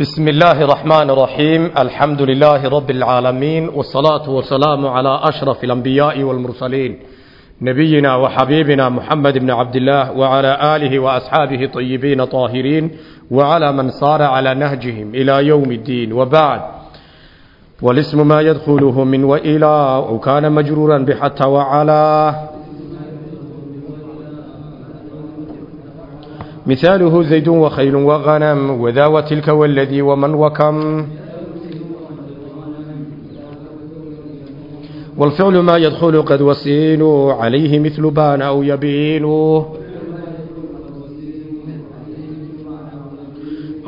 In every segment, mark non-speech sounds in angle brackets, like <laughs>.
بسم الله الرحمن الرحيم الحمد لله رب العالمين والصلاة والسلام على أشرف الأنبياء والمرسلين نبينا وحبيبنا محمد بن عبد الله وعلى آله وأصحابه طيبين طاهرين وعلى من صار على نهجهم إلى يوم الدين وبعد والاسم ما يدخله من وإلى وكان مجرورا بحتى وعلى مثاله زيد وخيل وغنم وذا وتلك والذي ومن وكم والفعل ما يدخل قد وسين عليه مثل بان أو يبين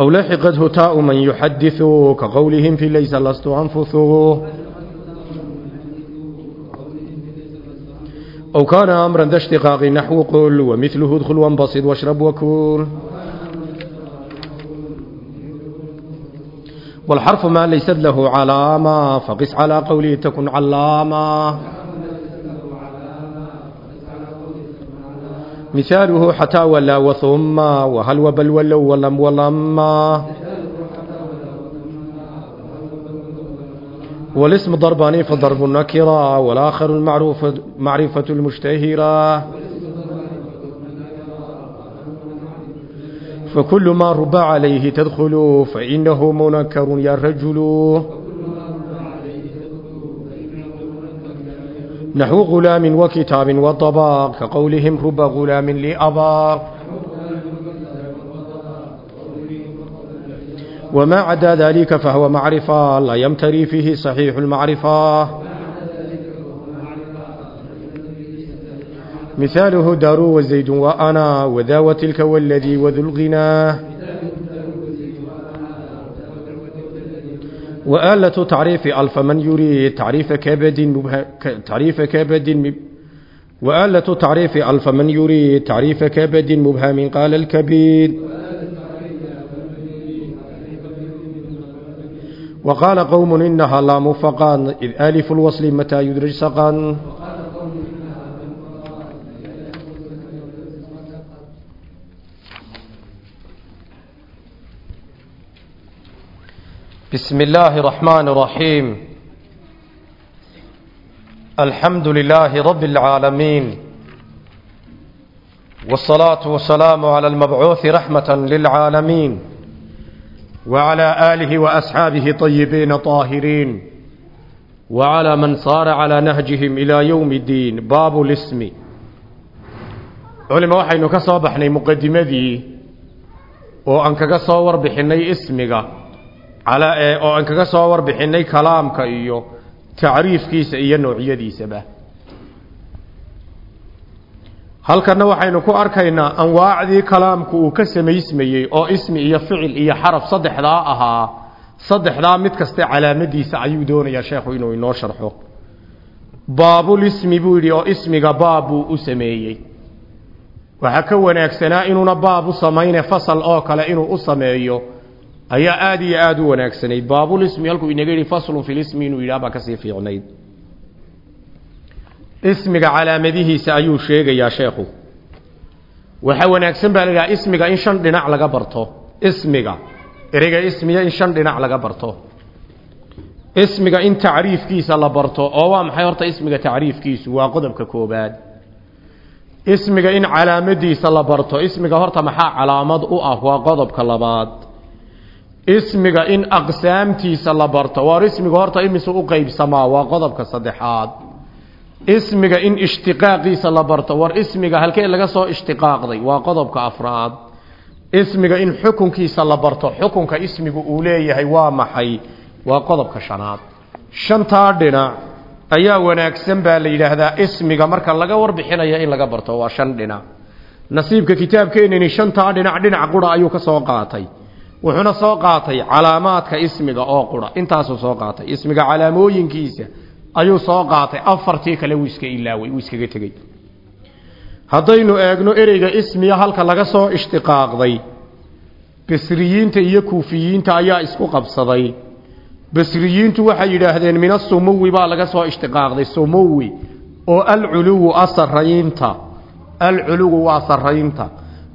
أو لحقته تاء من يحدث كقولهم في ليس لست أنفثه أو كان أمرا ذا اشتقاق نحو قل ومثله ادخل وانبسط واشرب وكل والحرف ما ليست له علامة فقس على قوله تكن علامة مثاله حتى ولا وثم وهل وبل ولو ولم ولما والاسم ضربان فضرب النكرة والآخر المعروف معرفة المشتهرة. فكل ما ربى عليه تدخل فإنه منكر يا رجل. نحو غلام وكتاب وطباق كقولهم رب غلام لأباق. وما عدا ذلك فهو معرفة لا يمتري فيه صحيح المعرفة مثاله دار وزيد وأنا وذا وتلك والذي وذو الغنى وآلة تعريف ألف من يريد تعريف كبد مبه... تعريف كبد م... وآلة تعريف ألف من يريد تعريف كبد مبهم قال الكبيد وقال قوم إنها لا مفقا إذ آلف الوصل متى يدرج سقا بسم الله الرحمن الرحيم الحمد لله رب العالمين والصلاة والسلام على المبعوث رحمة للعالمين وعلى آله وأصحابه طيبين طاهرين وعلى من صار على نهجهم إلى يوم الدين باب الاسم علم waxaynu ka soo baxnay muqadimadii oo aan kaga soo warbixinay ismiga ala ee oo aan kaga soo warbixinay kalaamka iyo tacriifkiisa iyo noocyadiisaba halkana waxaynu ku arkaynaa anwaacdii kalaamku uu ka samaysmayey oo ismi iyo ficil iyo xaraf saddexdaa ahaa saddexdaa mid kaste calaamadiisa ayuu doonayaa sheekhu inuu inoo sharxo. Baabulismi buu yidhi oo ismiga baab buu u sameeyey. Waxaa ka wanaagsanaa inuuna baab u samayne fasal oo kale inuu u sameeyo ayaa aada iyo aada u wanaagsanayd baabulismi halkuu inaga yidhi faslun filismi inuu yidhaha baa ka sii fiicnayd ismiga calaamadihiisa ayuu sheegayaa sheekhu. Waxa wanaagsan baa la yidhaha ismiga in shan dhinac laga barto. Ismiga. Ereyga ismiga in shan dhinac laga barto. Ismiga in tacriifkiisa la barto. Oo waa maxay horta ismiga tacriifkiisu? Waa qodobka koobaad ismiga in calaamadiisa la barto. Ismiga horta maxaa calaamad u ah? Waa qodobka labaad. Ismiga in aqsaamtiisa la barto. Waar ismiga horta imise u qeybsamaa waa qodobka saddexaad ismiga in ishtiqaaqiisa la barto. War ismiga halkee laga soo ishtiqaaqday? Waa qodobka afraad. Ismiga in xukunkiisa la barto. Xukunka ismigu uu leeyahay waa maxay? Waa qodobka shanaad. Shantaa dhinac ayaa wanaagsan baa la yidhaahdaa ismiga marka laga warbixinayo in laga barto. Waa shan dhinac nasiibka kitaabkeenani shantaa dhinac dhinac qura ayuu ka soo qaatay. Wuxuuna soo qaatay calaamaadka ismiga oo qura. Intaasuu soo qaatay. Ismiga calaamooyinkiisa ayuu soo qaatay. Afartii kale wuu iska ilaaway wuu iskaga tegey haddaynu eegno ereyga ismiya halka laga soo ishtiqaaqday. Basriyiinta iyo kuufiyiinta ayaa isku qabsaday. Basriyiintu waxay yidhaahdeen min asumuwi baa laga soo ishtiqaaqday sumuwi oo alculuwu asaraynta alculuwu waa saraynta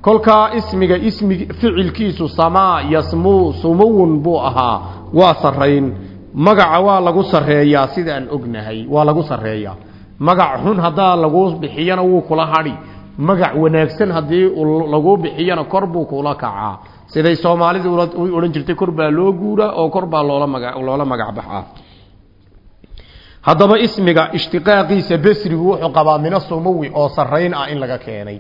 kolkaa ismiga ismi ficilkiisu samaa yasmuu sumuwun buu ahaa waa sarrayn magaca waa lagu sarreeyaa sidaan ognahay waa lagu sarreeyaa. Magac xun haddaa lagu bixiyana wuu kula hadhi. Magac wanaagsan haddii lagu bixiyana kor buu kula kacaa. Siday soomaalidu u odhan jirtay kor baa loo guuraa oo kor baa loola maga loola magac baxaa. Haddaba ismiga ishtiqaaqiisa besrigu wuxuu qabaa mina sumuwi oo sarrayn ah in laga keenay.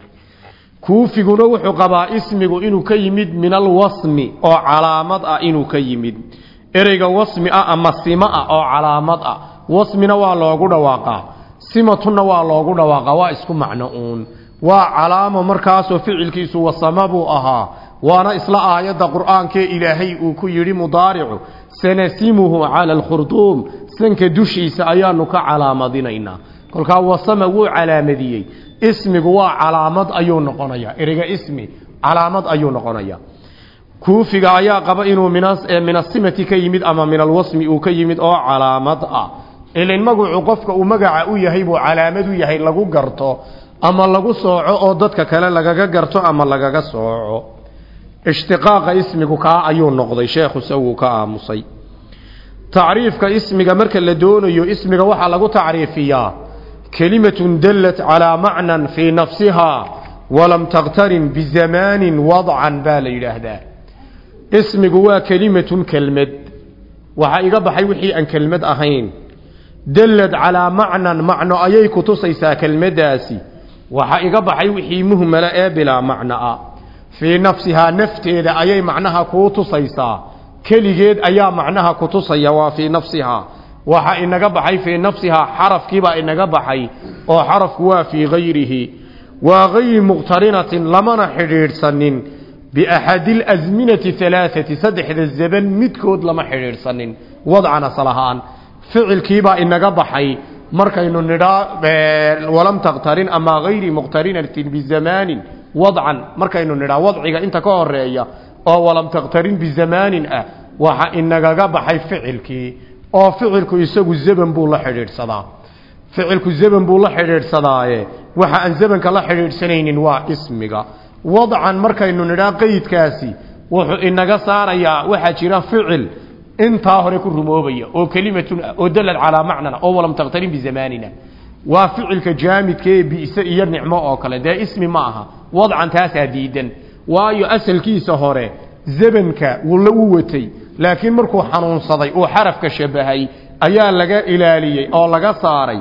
Kuufiguna wuxuu qabaa ismigu inuu ka yimid min alwasmi oo calaamad ah inuu ka yimid ereyga wasmi ah ama sima ah oo calaamad ah. Wasmina waa loogu dhawaaqaa. Simatunna waa loogu dhawaaqaa. Waa isku macno uun waa calaamo markaasoo ficilkiisu wasama buu ahaa. Waana isla aayadda qur'aankee ilaahay uu ku yidhi mudaaricu sanasimuhu cala alkhurduum. Sanka dushiisa ayaanu ka calaamadinaynaa kolkaa wasama wuu calaamadiyey. Ismigu waa calaamad ayuu noqonayaa. Ereyga ismi calaamad ayuu noqonayaa kuufiga ayaa qaba inuu min asimati ka yimid ama min alwasmi uu ka yimid oo calaamad ah. Ilan magacu qofka uu magaca u yahay buu calaamad u yahay lagu garto ama lagu sooco oo dadka kale lagaga garto ama lagaga sooco. Ishtiqaaqa ismigu kaa ayuu noqday sheekhu se wuu ka aamusay. Tacriifka ismiga marka la doonayo ismiga waxaa lagu tacriifiyaa. Kelimatun dallat calaa macnan fii nafsihaa walam takhtarin bizamaanin wadcan baa la yidhaahdaa ismigu waa kelimatun kelmad. Waxaa iga baxay wixii aan kelmad ahayn. Dallad calaa macnan macno ayay ku tusaysaa kelmaddaasi waxaa iga baxay wixii muhmala ee bilaa macnoa fii nafsihaa nafteeda ayay macnaha kuu tusaysaa. Keligeed ayaa macnaha ku tusaya waa fii nafsihaa. Waxa inaga baxay fii nafsihaa xarafkiibaa inaga baxay oo xarafku waa fii hayrihi waa hayri muqtarinatin lamana xidhiidhsanin biaxadi alasminati alaaati saddexda zaban midkood lama xidhiidhsanin wadcan asal ahaan ficilkiibaa inaga baxay markaynu nidhaa walam takhtarin ama hayri muqtarinatin bizamaanin wadcan markaynu nidhaa wadciga inta ka horreeya oo walam takhtarin bizamaanin ah waxa inagaga baxay ficilkii oo ficilku isagu zaban buu la xidhiidhsadaa ficilku zaban buu la xidhiidhsadaaye waxa aan zabanka la xidhiidhsanaynin waa ismiga wadcan markaynu nidhaa qeydkaasi wuxuu inaga saarayaa waxaa jira ficil intaa hore ku rumoobaya oo kelimatun oo dalad calaa macnana oo walam takhtarin bizamaanina waa ficilka jaamidkaee bi'se iyo nicmo oo kale. Dee ismi ma aha. Wadcan taasaa diidan. Waayo asalkiisa hore zabanka wula u watay. Laakiin markuu xanuunsaday uu xarafka shabahay ayaa laga ilaaliyey oo laga saaray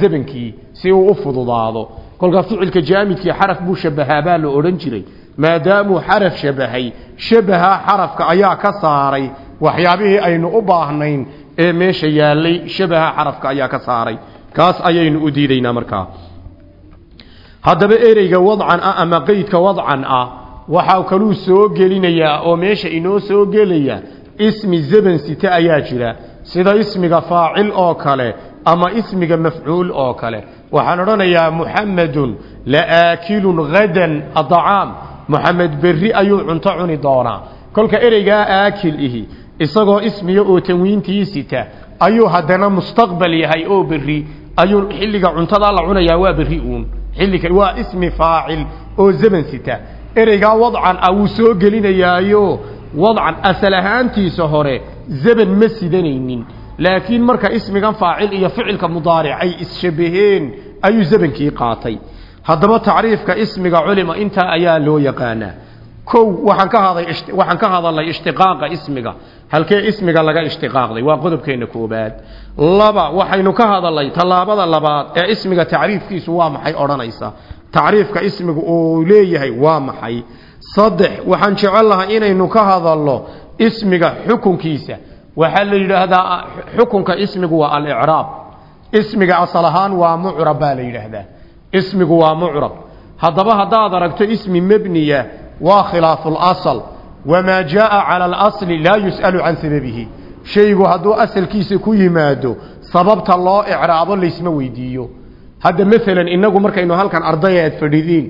zabankii si uu u fududaado kolkaa ficilka jaamidkii xaraf buu shabahaa baa la odhan jiray. Maadaamuu xaraf shabahay shabaha xarafka ayaa ka saaray. Waxyaabihii aynu u baahnayn ee meesha yaalay shabaha xarafka ayaa ka saaray. Kaas ayaynu u diidaynaa markaa. Haddaba ereyga wadcan ah ama qeydka wadcan ah waxaa kaluu soo gelinayaa oo meesha inoo soo gelaya ismi zaban site ayaa jira. Sida ismiga faacil oo kale ama ismiga mafcuul oo kale. Waxaan odhanayaa muxamedun laaakilun hadan adacaam muxamed berri ayuu cunto cuni doonaa. Kolka ereygaa aakil ihi isagoo ismiga oo tanwiintii sita ayuu haddana mustaqbal yahay oo berri. Ayuu xilliga cuntadaa la cunayaa waa berri uun. Xilliga waa ismi faacil oo zaman sita ereygaa wadcan ah wuu soo gelinayaayo. Wadcan asal ahaantiisa hore zaman ma sidanaynin laakiin marka ismigan faacil iyo ficilka mudaaric ay isshabaheen ayuu zamankii qaatay. Haddaba tacriifka ismiga culima intaa ayaa loo yaqaanaa. Kow waxaan ka haday waxaan ka hadalnay ishtiqaaqa ismiga. Halkee ismiga laga ishtiqaaqday? Waa qodobkeena koobaad laba waxaynu ka hadalnay tallaabada labaad ee ismiga tacriifkiisu waa maxay odhanaysa? Tacriifka ismigu uu leeyahay waa maxay? Saddex waxaan jecel lahay inaynu ka hadalno ismiga xukunkiisa waxaa la yidhaahdaa xukunka ismigu waa alicraab ismiga asal ahaan waa mucrab baa la yidhaahdaa. Ismigu waa mucrab. Haddaba haddaad aragto ismi mebniya waa khilaafu lasl wamaa jaaa cala alasli laa yus'alu can sababihi. Shaygu hadduu asalkiisa ku yimaado sababta loo icraabo laysma weydiiyo. Hadda maalan inagu markaynu halkan ardaya aad fadhidiin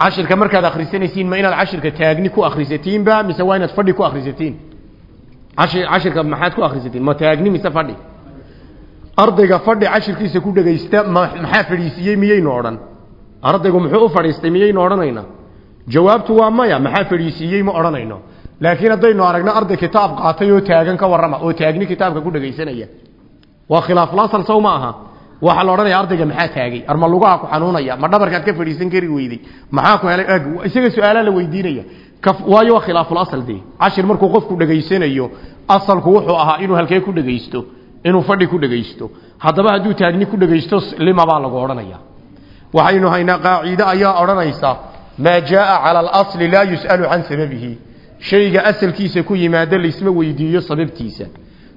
cashirka markaad akhrisanaysiin ma inaad cashirka taagni ku akhrisatiinba mise waa inaad fadhi ku akhrisatiin cashirka maxaad ku akhrisatiin ma taagni mise fadhi. Ardayga fadhi cashirkiisa ku dhegaysta maxaa fadhiisiiyey miyaynu odhan? Ardaygu muxuu u fadhiistay miyaynu odhanaynaa jawaabtu waa maya maxaa fadhiisiiyey ma odhanayno. Laakiin haddaynu aragno arday kitaab qaatay oo taagan ka warrama oo taagni kitaabka ku dhegaysanaya. Waa khilaaflasal sow ma aha. Waxaa la odhanaya ardayga maxaa taagay? Arma lugaha ku xanuunaya. Ma dhabarkaad ka fadhiisan kari weyday. Maxaa ku helay? Ag isaga su'aalaa la weydiinaya waayo waa khilaafulasal dee. Cashir markuu qofku dhegaysanayo asalku wuxuu ahaa inuu halkee ku dhegaysto inuu fadhi ku dhegaysto haddaba hadduu taagni ku dhegaysto lima baa lagu odhanaya. Waxaynu haynaa qaaciide ayaa odhanaysa maa jaaa cala alasli laa yus'alu can sababihi. Shayga asalkiisa ku yimaada laysma weydiiyo sababtiisa.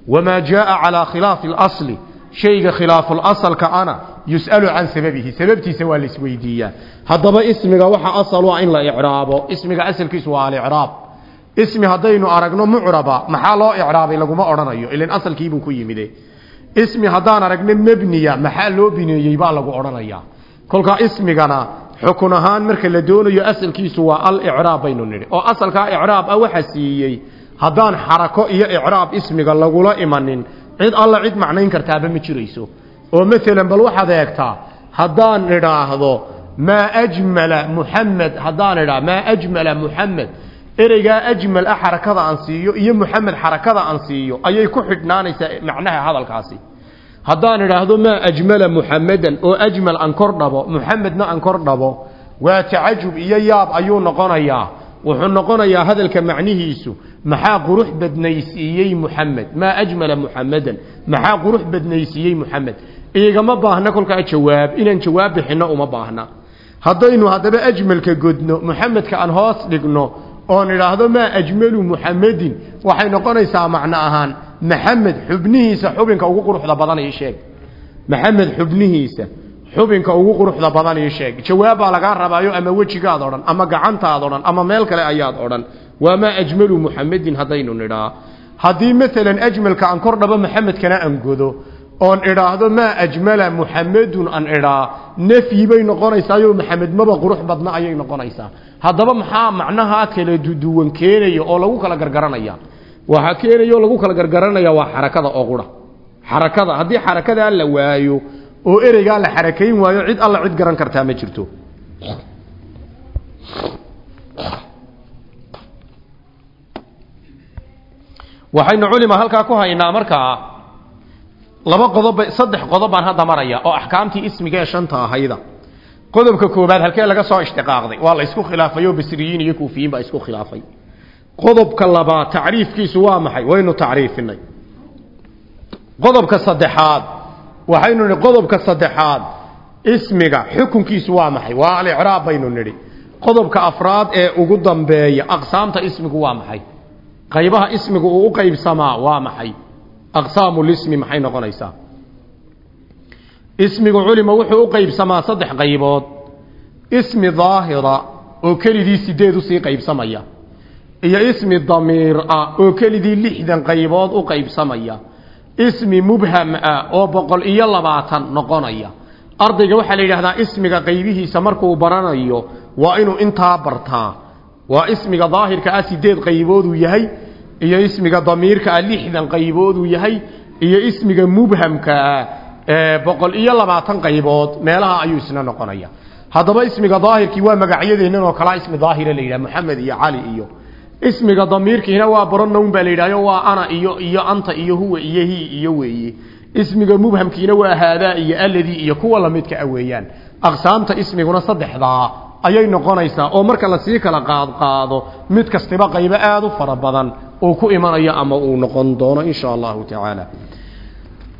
Wamaa jaaa calaa khilaafi اlasli shayga khilaafulasalka ana yus'alu can sababihi. Sababtiisa waa laisweydiiyaa haddaba ismiga waxa asal ah in la icraabo. Ismiga asalkiisu waa alicraab. Ismi haddaynu aragno mucraba maxaa loo icraabay laguma odhanayo. Ilan asalkiibuu ku yimide ismi haddaan aragno mebniya maxaa loo bineeyey baa lagu odhanayaa. Kolkaa ismigana xukun ahaan marka la doonayo asalkiisu waa alicraab baynu nidhi. Oo asalkaa icraab ah waxa siiyey haddaan xarako iyo icraab ismiga lagula imanin cid alla cid macnayn kartaaba ma jirayso. oo maalan bal waxaad eegtaa haddaan idhaahdo maa ajmala muxamed haddaan idhaa maa ajmala muxamed ereygaa ajmal ah xarakada aan siiyo iyo muxamed xarakada aan siiyo ayay ku xidhnaanaysaa macnaha hadalkaasi. Haddaan idhaahdo maa ajmala muxamedan oo ajmal aan kor dhabo muxamedna aan kor dhabo waa tacajub iyo yaab ayuu noqonayaa. Wuxuu noqonayaa hadalka macnihiisu maxaa qurux badnaysiiyey muxamed maa ajmala muxamedan maxaa qurux badnaysiiyey muxamed igama baahna kolkaa jawaab. Inaan jawaab bixinno uma baahna. Haddaynu haddaba ajmalka godno muxamedka aan hoos dhigno oon idhaahdo maa ajmalu muxamedin waxay noqonaysaa macno ahaan maxamed xubnihiisa xubinka ugu quruxda badan ii sheeg. Maxamed xubnihiisa xubinka ugu quruxda badan ii sheeg. Jawaab baa lagaa rabaayo ama wejigaad odhan ama gacantaad odhan ama meel kale ayaad odhan waa maa ajmalu muxamedin haddaynu nidhaa. Haddii maalan ajmalka aan kor dhabo maxamedkana aan godo oon idhaahdo maa ajmala muxamedun aan idhaa. Nafyi bay noqonaysaayo maxamed maba qurux badna ayay noqonaysaa. Haddaba maxaa macnaha kala duduwan keenaya oo lagu kala gargaranaya? Waxaa keenaya oo lagu kala gargaranaya waa xarakada oo qura. Waayo oo ereygaa la xarakayn waayo cid alla cid garan kartaa ma jirto waxaynu culima halkaa ku haynaa markaa laba qodob saddex qodob baan hadda maraya oo axkaamtii ismiga ee shanta ahayda. Qodobka koobaad halkee laga soo ishtiqaaqday waa la isku khilaafay oo basriyiin iyo kuufiyiin baa isku khilaafay. Qodobka labaad tacriifkiisu waa maxay? Waynu tacriifinay. Qodobka saddexaad waxaynu nidhi qodobka saddexaad ismiga xukunkiisu waa maxay? Waa alicraab baynu nidhi. Qodobka afraad ee ugu dambeeya aqsaamta ismigu waa maxay qaybaha ismigu uu u qaybsamaa waa maxay? Aqsaamulismi maxay noqonaysaa? Ismigu culima wuxuu u qaybsamaa saddex qaybood. Ismi daahira oo kelidii sideed u sii qaybsamaya. Iyo ismi damiir ah oo kelidii lixdan qaybood u qaybsamaya. Ismi mubham ah oo boqol iyo labaatan noqonaya. Ardayga waxaa la yidhahdaa ismiga qaybihiisa markuu baranayo waa inuu intaa bartaa. Waa ismiga daahirka ah sideed qaybooduu yahay iyo ismiga damiirka ah lixdan qaybooduu yahay iyo ismiga mubhamka ah boqol iyo labaatan qaybood meelaha ayuu isna noqonaya. Haddaba ismiga daahirkii waa magacyadeennan oo kalaa ismi daahira la yidhaha moxamed iyo cali iyo. Ismiga damiirkiina waa baronown baa la yidhahyo waa ana iyo iyo anta iyo huwa iyo hi iyo weeye ismiga mubhamkiina waa haadaa iyo alladii iyo kuwa lamidka a weeyaan. Aqsaamta ismiguna saddexdaa ayay noqonaysaa oo marka la sii kala qaadqaado mid kastiba qaybo aada u fara badan uu ku imanayo ama uu noqon doono insha allahu tacaala.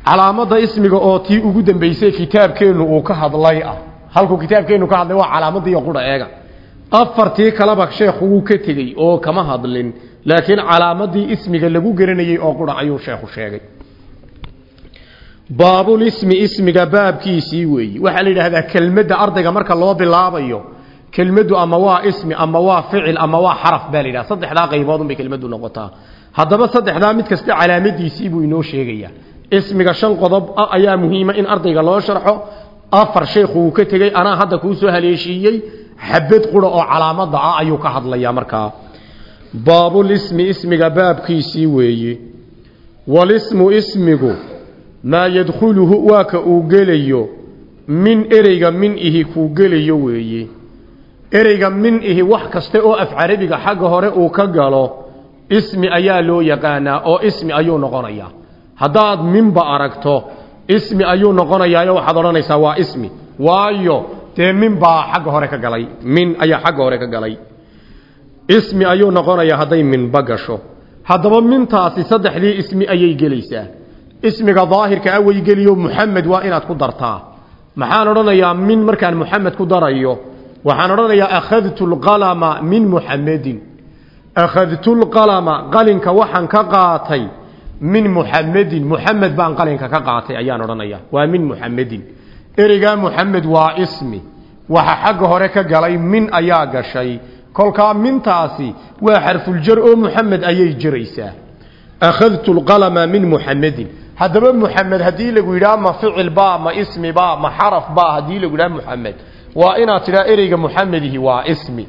Calaamada ismiga oo tii ugu dambeysay kitaabkeennu uu ka hadlay ah. Halkuu kitaabkeennu ka hadlay waa calaamadii qura eega. Afartii kaleba sheekhu wuu ka tegey oo kama hadlin laakiin calaamadii ismiga lagu garanayey oo qura ayuu sheekhu sheegay. Baabulismi ismiga baabkiisii weeyi. Waxaa la yidhaahdaa kelmadda ardayga marka loo bilaabayo kelmaddu ama waa ismi ama waa ficil ama waa xaraf baa la yidhaha saddexdaa qayboodun bay kelmaddu noqotaa. Haddaba saddexdaa mid kasta calaamadiisii buu inoo sheegayaa. Ismiga shan qodob ayaa muhiima in ardayga loo sharxo. Afar sheekhu uu ka tegey anaa hadda kuu soo haleeshiiyey. Xabad qura oo calaamada ah ayuu ka hadlayaa markaa baabulismi ismiga baabkiisii weeye. Walismu ismigu maa yadkhuluhu waa ka uu gelayo. Min ereyga min ihi kuu gelayo weeye ereyga min ihi wax kaste oo af carabiga xagga hore uu ka galo ismi ayaa loo yaqaanaa oo ismi ayuu noqonayaa. Haddaad minba aragto ismi ayuu noqonayaayo waxaad odhanaysaa waa ismi. Waayo dee min baa xagga hore ka galay. Min ayaa xagga hore ka galay. Ismi ayuu noqonayaa hadday minba gasho. Haddaba mintaasi saddexdii ismi ayay gelaysaa. Ismiga daahirka a weygeliyo muxamed waa inaad ku dartaa. Maxaan odhanayaa min markaan muxamed ku darayo waxaan odhanayaa akhadtu lqalama min muxamedin akhadtu lqalama qalinka waxaan ka qaatay min muxamedin muxamed baan qalinka ka qaatay ayaan odhanaya waa min muxamedin ereygaa muxamed waa ismi. Waxa xagga hore ka galay min ayaa gashay. Kolkaa mintaasi waa xarfuljar oo muxamed ayay jiraysaa akhadtu lqalama min muxamedin haddaba muxamed haddii lagu yidhaha ma ficil baa ma ismi baa ma xaraf baa haddii lagu yidhaha muxamed waa inaad tidhaha ereyga muxamedihi waa ismi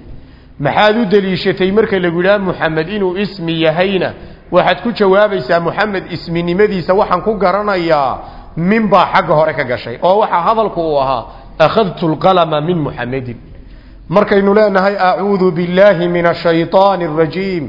maxaad u deliishatay marka lagu yidhaha muxamed inuu ismi yahayna waxaad ku jawaabaysaa muxamed isminimadiisa waxaan ku garanayaa min baa xagga hore ka gashay oo waxaa hadalku uu ahaa akhadtu lqalama min muxamedin markaynu leenahay acuudu billaahi min ashayطaani arajiim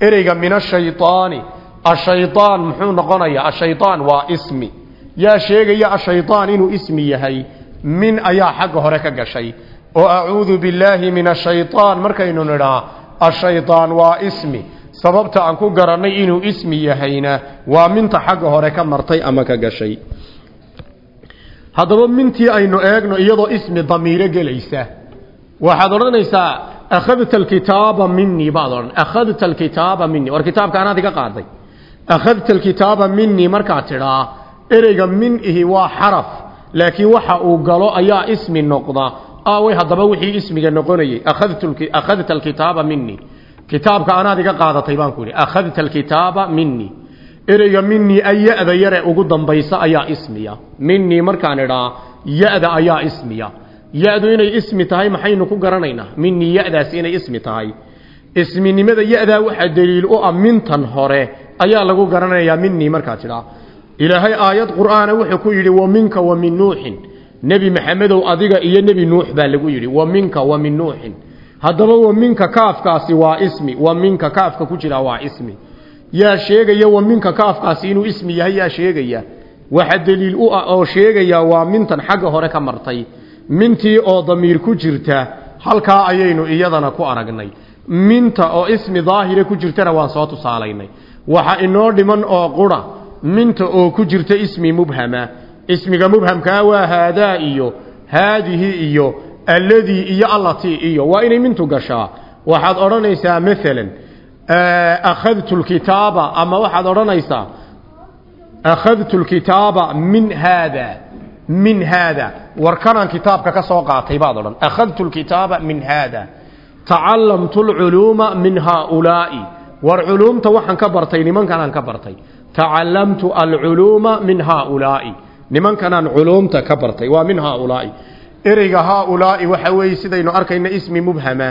ereyga min ashayطaani ashayطaan muxuu noqonayaa ashayطaan waa ismi yaa sheegaya ashayطaan inuu ismi yahay min ayaa xagga hore ka gashay. Oo acuudu billaahi min ashayطaan markaynu nidhaa ashayطaan waa ismi. Sababta aan ku garannay inuu ismi yahayna waa minta xagga hore ka martay ama ka gashay. Haddaba mintii aynu eegno iyadoo ismi damiiro gelaysa. Waxaad odhanaysaa akhadta alkitaaba minii baad odhan. Akhadta alkitaaba minii war kitaabka anaad iga qaaday akhadta alkitaaba minii markaad tidhaa ereyga min ihi waa xaraf laakiin waxa uu galo ayaa ismi noqda. Aaway haddaba wixii ismiga noqonayay. Akhadta alkitaaba minii kitaabka anaad iga qaadatay baan ku yidhi akhadta alkitaaba minii ereyga minii ay ya-da yare ugu dambaysa ayaa ismiya. Minii markaan idhaa ya-da ayaa ismiya. Ya-du inay ismi tahay maxaynu ku garanaynaa? Minii ya-daasi inay ismi tahay. Isminimada ya-daa daliil u ah mintan hore ayaa lagu garanayaa minii markaad tidhaa ilaahay aayad qur'aana wuxuu ku yidhi wa minka wa min nuuxin nebi maxamedow adiga iyo nebi nuux baa lagu yidhi wa minka wa min nuuxin haddaba wa minka kaafkaasi waa ismi wa minka kaafka ku jira waa ismi. Yaa sheegaya wa minka kaafkaasi inuu ismi yahay? Yaa sheegaya. Waxa daliil u ah oo sheegaya waa mintan xagga hore ka martay. Mintii oo damiir ku jirta halkaa ayaynu iyadana ku aragnay. Minta oo ismi daahire ku jirtana waan soo tusaalaynay waxa inoo dhiman oo qura minta oo ku jirta ismi mubhama. Ismiga mubhamkaa waa haadaa iyo haadihi iyo alladii iyo allatii iyo waa inay mintu gashaa. Waxaad odhanaysaa maalan akhadtu lkitaaba ama waxaad odhanaysaa akhadtu lkitaaba min haada min haada. War kanaan kitaabka ka soo qaatay baad odhan akhadtu lkitaaba min haada tacallamtu lculuuma min haaulaa'i. War culuumta waxaan ka bartay nimankanaan ka bartay tacallamtu alculuuma min haaulaa'i nimankanaan culuumta ka bartay waa min haaulaa'i ereyga haaulaa'i waxa weeye sidaynu arkayna ismi mubhama.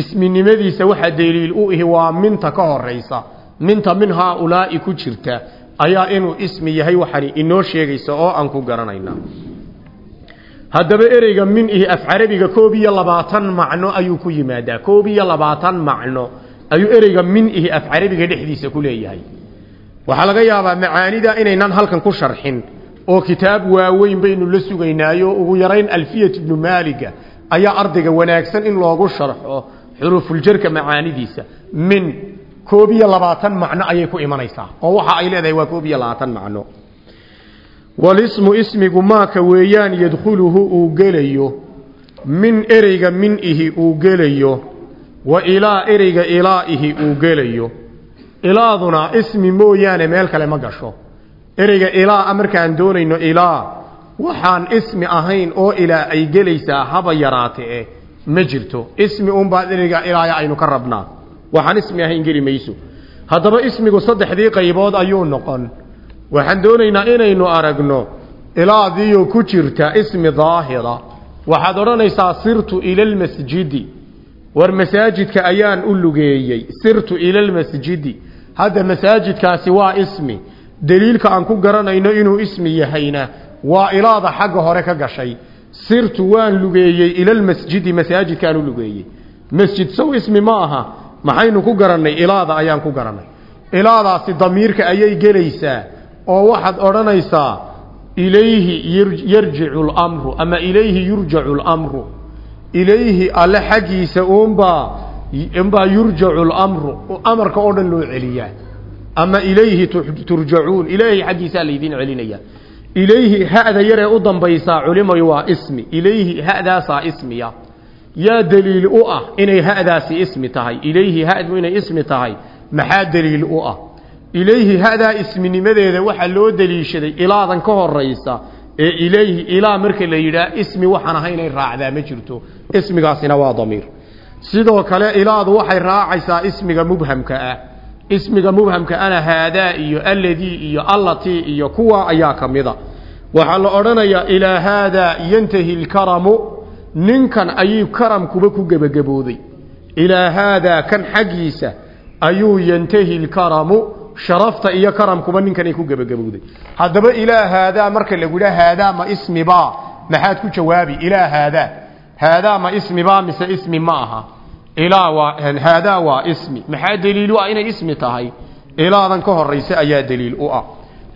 Isminimadiisa waxa daliil u ihi waa minta ka horaysa minta min haaulaa'i ku jirta. Ayaa inuu ismi yahay waxani inoo sheegaysa oo aan ku garanayna. Haddaba ereyga min ihi af carabiga koob iyo labaatan macno ayuu ku yimaadaa. Koob iyo labaatan macno ayuu ereyga min ihi af carabiga dhexdiisa ku waxaa laga yaabaa macaanida inaynan halkan ku sharxin oo kitaab waaweyn baynu la sugaynaayo. Ugu yarayn alfiyat ibnu maaliga ayaa ardayga wanaagsan in loogu sharxo xurufuljarka macaanidiisa. Min koob iyo labaatan macno ayay ku imanaysaa. Oo waxa ay leedahay waa koob iyo labaatan macno. Walismu ismigu maaka weeyaan yadkhuluhu uu gelayo. Min ereyga min ihi uu gelayo. Wa ilaa ereyga ilaa'ihi uu gelayo ilaaduna ismi mooyaane meel kale ma gasho. Ereyga ilaa markaan doonayno ilaa waxaan ismi ahayn oo ilaa ay gelaysaa haba yaraatee ma jirto. Ismi unbaa ereyga ilaaya aynu ka rabnaa. Waxaan ismi ahayn geli mayso. Haddaba ismigu saddexdii qaybood ayuu noqon. Waxaan doonaynaa inaynu aragno ilaadiyo ku jirta ismi daahira. Waxaad odhanaysaa sirtu ila lmasjidi war masaajidka ayaan u lugeeyey sirtu ila lmasjidi hadda masaajidkaasi waa ismi. Daliilka aan ku garanayno inuu ismi yahayna waa ilaada xagga hore ka gashay. Sirtu waan lugeeyey ilalmasjidi masaajidkaan u lugeeyey. Masjid sow ismi ma aha maxaynu ku garannay ilaada ayaan ku garannay. Ilaadaasi damiirka ayay gelaysaa oo waxaad odhanaysaa ilayhi yarjicu lamru ama ilayhi yurjacu lamru ilayhi alle xaggiisa unbaa unbaa yurjacu lamru amarka oo dhan loo celiyaa. Ama ilayhi turjacuun ilaahay xaggiisaa laydin celinaya. Ilayhi hada yaree u dambaysaa culimayo waa ismi. Ilayhi hadaasaa ismiya. Yaa daliil u ah inay hadaasi ismi tahay. Ilayhi hadu inay ismi tahay maxaa daliil u ah? Ilayhi hadaa isminimadeeda waxaa loo daliishaday ilaadan ka horaysa ee ilayhi ilaa marka la yidhaah ismi waxaan ahay inay raacdaa ma jirto. Ismigaasina waa damiir sidoo kale ilaadu waxay raacaysaa ismiga mubhamka ah. Ismiga mubhamka ana haadaa iyo alladii iyo allatii iyo kuwa ayaa ka mida. Waxaa la odhanayaa ilaa haadaa yantahi lkaramu ninkan ayuu karamkuba ku gebagabooday. Ilaa haadaa kan xaggiisa ayuu yantahi lkaramu sharafta iyo karamkuba ninkan ay ku gebagabowday haddaba ilaa haadaa marka lagu yidhaha haadaa ma ismibaa maxaad ku jawaabi ilaa haadaa haadaa ma ismibaa mise ismi ma aha ilaa waa haadaa waa ismi maxaa daliil u ah inay ismi tahay ilaadan ka horaysa ayaa daliil u ah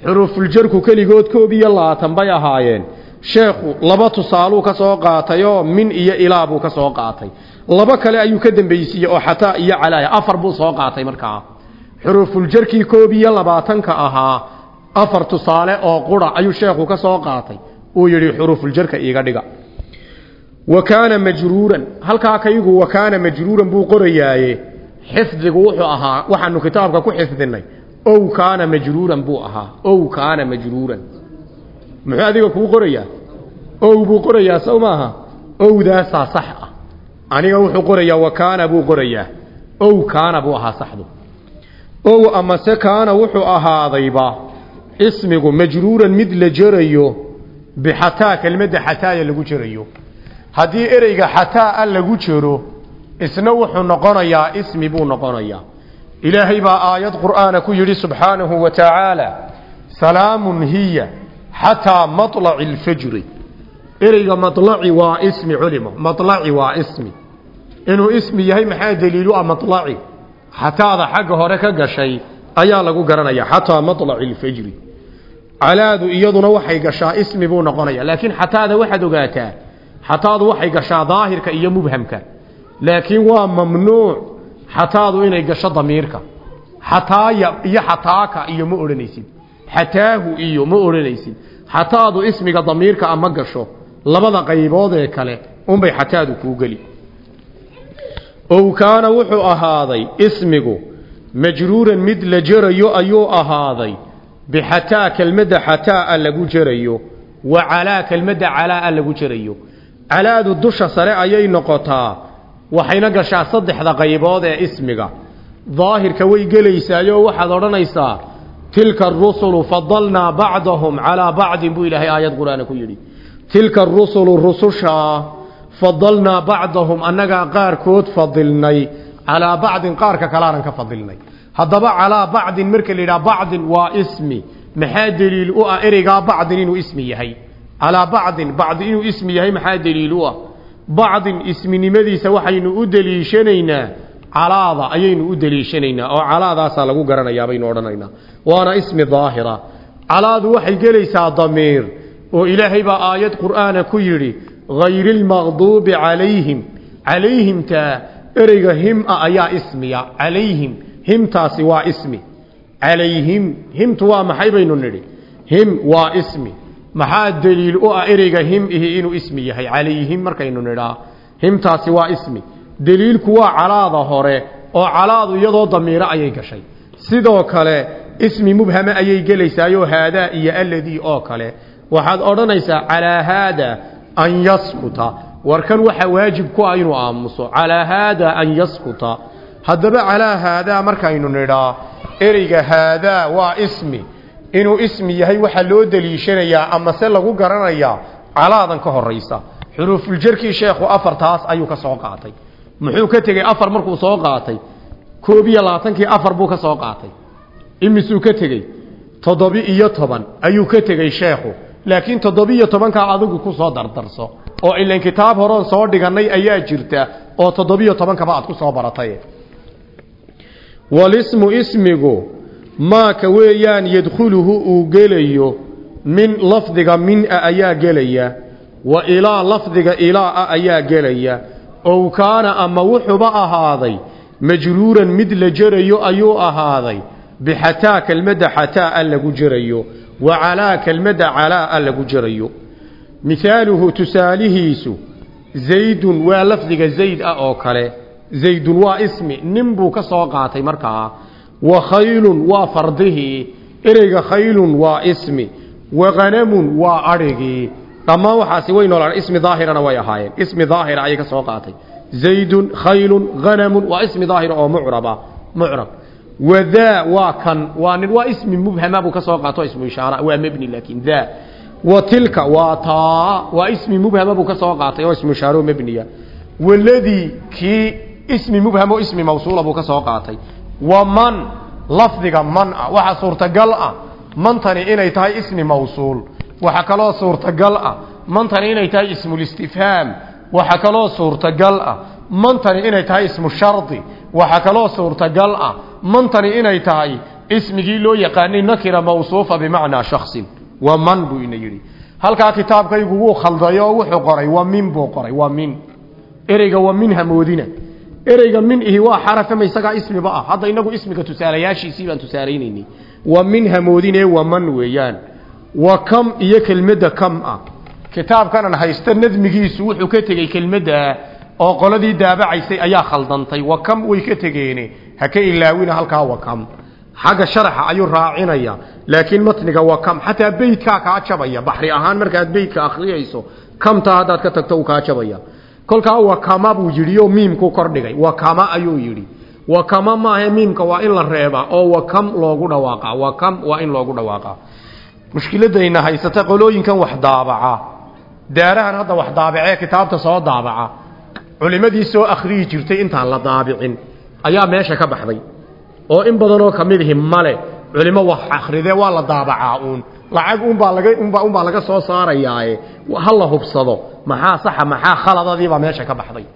xuruufuljarku keligood koob iyo labaatan bay ahaayeen sheekhu laba tusaaluu ka soo qaatayoo min iyo ilaa buu ka soo qaatay laba kale ayuu ka dambaysiiyey oo xataa iyo calaaya afar buu soo qaatay markaa xuruufuljarkii koob iyo labaatanka ahaa afar tusaale oo qura ayuu sheekhu ka soo qaatay uu yidhi xuruufuljarka iiga dhiga wa kaana majruuran. Halkaa kaygu wa kaana majruuran buu qorayaaye. Xifdigu wuxuu ahaa waxaanu kitaabka ku xifdinay ow kaana majruuran buu ahaa. Ow kaana majruuran. Muxuu adiga kuu qorayaa? Ow buu qorayaa sow maaha? Owdaasaa sax ah. Aniga wuxuu qorayaa wa kaana buu qorayaa. Ow kaana buu ahaa saxdu. Ow amase kaana wuxuu ahaadayba ismigu majruuran mid la jerayo bixataa kelmadda xataaya lagu jerayo haddii ereyga xataa a lagu jiro isna wuxuu noqonayaa ismi buu noqonayaa. Ilaahay baa aayad qur'aana ku yidhi subxaanahu wa tacaala salaamun hiya xataa malaci lfajri ereyga malaci waa ismi culimo. Malaci waa ismi. Inuu ismi yahay maxaa daliilu? A malaci xataada xagga hore ka gashay ayaa lagu garanayaa xataa malaci alfajri calaadu iyaduna waxay gashaa ismi buu noqonayaa laakiin xataada waxaad ogaataa xataadu waxay gashaa daahirka iyo mubhamka. Laakiin waa mamnuuc xataadu inay gasho damiirka. Xataaya iyo xataaka iyo ma odhanaysid. Xataahu iyo ma odhanaysid. Xataadu ismiga damiirka ama gasho. Labada qaybood ee kale unbay xataadu kuu geli. Ow kaana wuxuu ahaaday ismigu majruuran mid la jerayo ayuu ahaaday. Bixataa kelmadda xataa lagu jerayo wa calaa kelmadda calaa lagu jerayo calaadu dusha sare ayay noqotaa waxayna gashaa saddexda qaybood ee ismiga. Daahirka way gelaysaayoo waxaad odhanaysaa tilka arusulu fadalnaa bacdahum calaa bacdin buu ilaahay aayad qur'aana ku yidhi. Tilka arusulu rusushaa fadalnaa bacdahum annagaa qaarkood fadilnay calaa bacdin qaarka kalaanan ka fadilnay haddaba calaa bacdin marka la yidhaha bacdin waa ismi maxaa deliil u ah ereygaa bacdin inuu ismi yahay calaa bacdin bacdi inuu ismi yahay maxaa deliil u ah? Bacdin isminimadiisa waxaynu u deliishanaynaa calaada ayaynu u deliishanaynaa oo calaadaasaa lagu garanayaa baynu odhanaynaa. Waana ismi daahira. Calaadu waxay gelaysaa damiir oo ilaahay baa aayad qur'aana ku yidhi hayri lmaqduubi calayhim. Calayhimtaa ereyga him-a ayaa ismiya. Calayhim himtaasi waa ismi. Calayhim himtu waa maxay baynu nidhi? Him waa ismi maxaa deliil u ah ereyga him ihi inuu ismi yahay? Calayhim markaynu nidhaa. Himtaasi waa ismi. Deliilku waa calaada hore oo calaadu iyadoo damiiro ayay gashay. Sidoo kale ismi mubhame ayay gelaysaayoo haadaa iyo aladii oo kale. Waxaad odhanaysaa calaa haada an yaskuta. Warkan waxaa waajib ku ah inuu aamuso calaa haada an yaskuta. Haddaba calaa haadaa markaynu nidhaa ereyga haadaa waa ismi inuu ismi yahay waxaa loo deliishanayaa amase lagu garanayaa calaadan ka horaysa xuruufuljarkii sheekhu afartaas ayuu ka soo qaatay. Muxuu ka tegey afar markuu soo qaatay? Koob iyo labaatankii afar buu ka soo qaatay. Imisuu ka tegey toddobi iyo toban ayuu ka tegey sheekhu. Laakiin toddobiiyo tobankaa adigu ku soo dardarso. Oo ilan kitaab horoon soo dhigannay ayaa jirta oo toddobiyo tobankaba aad ku soo baratay. Walismu ismigu maaka weeyaan yadkhuluhu uu gelayo min lafdiga min-a ayaa gelaya wa ilaa lafdiga ilaa-a ayaa gelaya. Ow kaana ama wuxuuba ahaaday majruuran mid la jerayo ayuu ahaaday bixataa kelmadda xataa lagu jerayo wa calaa kelmadda calaa lagu jerayo mihaaluhu tusaalihiisu zaydun waa lafdiga zayd ah oo kale. Zaydun waa ismi nin buu ka soo qaatay markaa wa khaylun waa fardihii ereyga khaylun waa ismi. Wa khanamun waa adhigii dhammaan waxaasi way noolaan. Ismi daahirana way ahaayeen. Ismi daahira ayay ka soo qaatay. Zaydun khaylun khanamun waa ismi daahira oo mucraba. Mucrab. Wadaa waa kan. Waa nin waa ismi mubhama buu ka soo qaato ismu ishaara. Waa mabni laakiin daa wa tilka waa taa waa ismi mubhama buu wa man lafdiga man ah waxa suurtagal ah mantani inay tahay ismi mawsuul. Waxa kaloo suurtagal ah mantani inay tahay ismulistifhaam waxa kaloo suurtagal ah mantani inay tahay ismu shardi. Waxa kaloo suurtagal ah mantani inay tahay ismigii loo yaqaanay nakira mawsuufa bimacnaa shaksin waa man buu ina yidhi. Halkaa kitaabkaygu wuu khalday oo wuxuu qoray waa min buu qoray waa min. Ereyga waa min hamoodina ereyga min ihi waa xarafama isagaa ismiba ah. Hadda inagu ismiga tusaalayaashiisii baan tusaalaynayni. Waa min hamoodine waa man weeyaan. Wa kam iyo kelmadda kam ah. Kitaabkanan haysta nadmigiisu wuxuu ka tegey kelmadda oo qoladii daabacaysay ayaa khaldantay. Wa kam way ka tegeene. Ha ka ilaawina halkaa wa kam. Xagga sharaxa ayuu raacinaya laakiin matniga waa kam. Xataa beydkaa kaa jabaya baxri ahaan markaad beydka akhriyayso kamtaa haddaad ka tagto uu kaa jabaya kolkaa wakama buu yidhi oo miimku kordhigay wakama ayuu yidhi. Wakama maahe miimka waa in la reebaa oo wakam loogu dhawaaqa wakam waa in loogu dhawaaqa mushkiladayna haysata qolooyinkan wax daabaca. Daarahan hadda wax daabacee kitaabta soo daabaca. Culimadii soo akhriyi jirtay intaan la daabicin. Ayaa meesha ka baxday. Oo in badanoo ka mid ihi male culimo wax akhride waa la daabacaa uun. Lacag unbaa laga unbaa laga soo saarayaaye. Ha la hubsado maxaa saxa maxaa khaladadiibaa meesha ka baxday.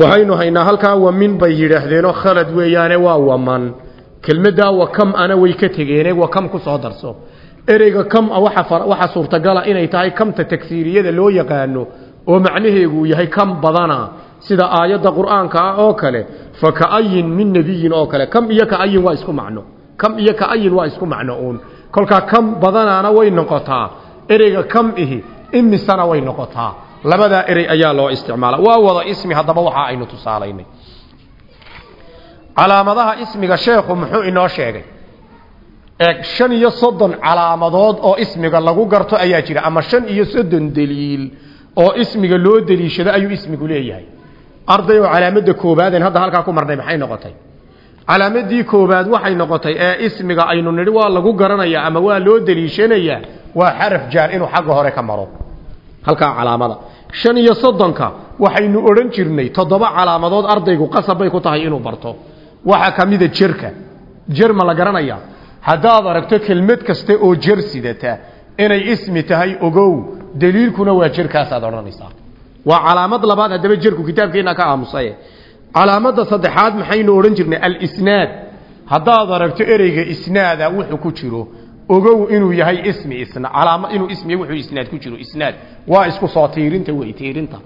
Waxaynu haynaa halkaa wamin bay yidhaahdeenoo khalad weeyaane waa waman. Kelmaddaa wakam ana way ka tegeene wakam ku soo darso? Ereyga kam waxa suurtagala inay tahay kamta tagsiiriyada loo yaqaano oo macnaheegu yahay kam badana sida aayadda qur'aanka ah oo kale fa kaayin min nebiyin oo kale. Kam iyo kaayin waa isku macno. Kam iyo kaayin waa isku macno uun. Kolkaa kam badanaana way noqotaa. Ereyga kam ihi imisana way noqotaa. Labadaa erey ayaa loo isticmaala waa wada ismi haddaba waxa aynu tusaalaynay. Calaamadaha ismiga sheekhu muxuu inoo sheegay. Eeg shan iyo soddon calaamadood oo ismiga lagu garto ayaa jira ama shan iyo soddon deliil oo ismiga loo deliishado ayuu ismigu leeyahay. Arday oo calaamadda koobaaden hadda halkaa ku marnay maxay noqotay? Calaamadii koobaad waxay noqotay ee ismiga aynu nidhi waa lagu garanayaa ama waa loo deliishanayaa waa xaraf jaar inuu xagga hore ka maro. Halkaa calaamada. Shan iyo soddonka waxaynu odhan jirnay toddoba calaamadood ardaygu qasab ku tahay inuu barto. Waxaa ka mida jerka. Jer ma la garanaya. Haddaad aragto kelmad kasta oo jer sidata inay ismi tahay ogow daliilkuna waa jerkaasaad odhanaysaa. Waa calaamad labaad haddaba jerku kitaabkeenna ka aamusaye. Calaamada saddexaad maxaynu odhan jirnay alisnaad. Haddaad aragto ereyga isnaada wuxuu ku jiro ogow inuu yahay ismi isna calaama inuu ismi wuxuu isnaad ku jiro. Isnaad waa isku soo tiirinta wey tiirinta.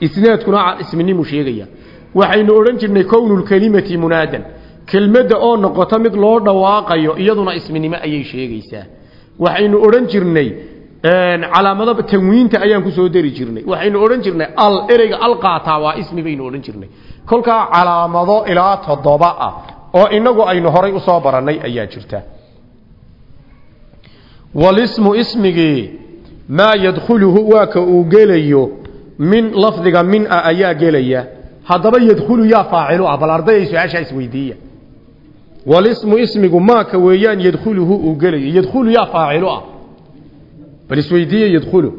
Isnaadkuna isminimu sheegaya. Waxaynu odhan jirnay kownulkelimati munaadan. Kelmadda oo noqoto mid loo dhawaaqayo iyaduna isminimo ayay sheegaysaa. Waxaynu odhan jirnay calaamada tanwiinta ayaan ku soo dari jirnay. Waxaynu odhan jirnay al ereyga alqaataa waa ismi baynu odhan jirnay. Kolkaa calaamado ilaa toddoba ah oo inagu aynu horay u soo barannay ayaa jirta walismu ismigii maa yadkhuluhu waa ka uu gelayo min lafdiga min a ayaa gelaya. Haddaba yadkhulu yaa faacilu ah bal ardayay su'aashaa isweydiiya. Walismu ismigu maaka weeyaan yadkhuluhu uu gelayo. Yadkhulu yaa faacilu ah. Bal isweydiiye yadkhulu.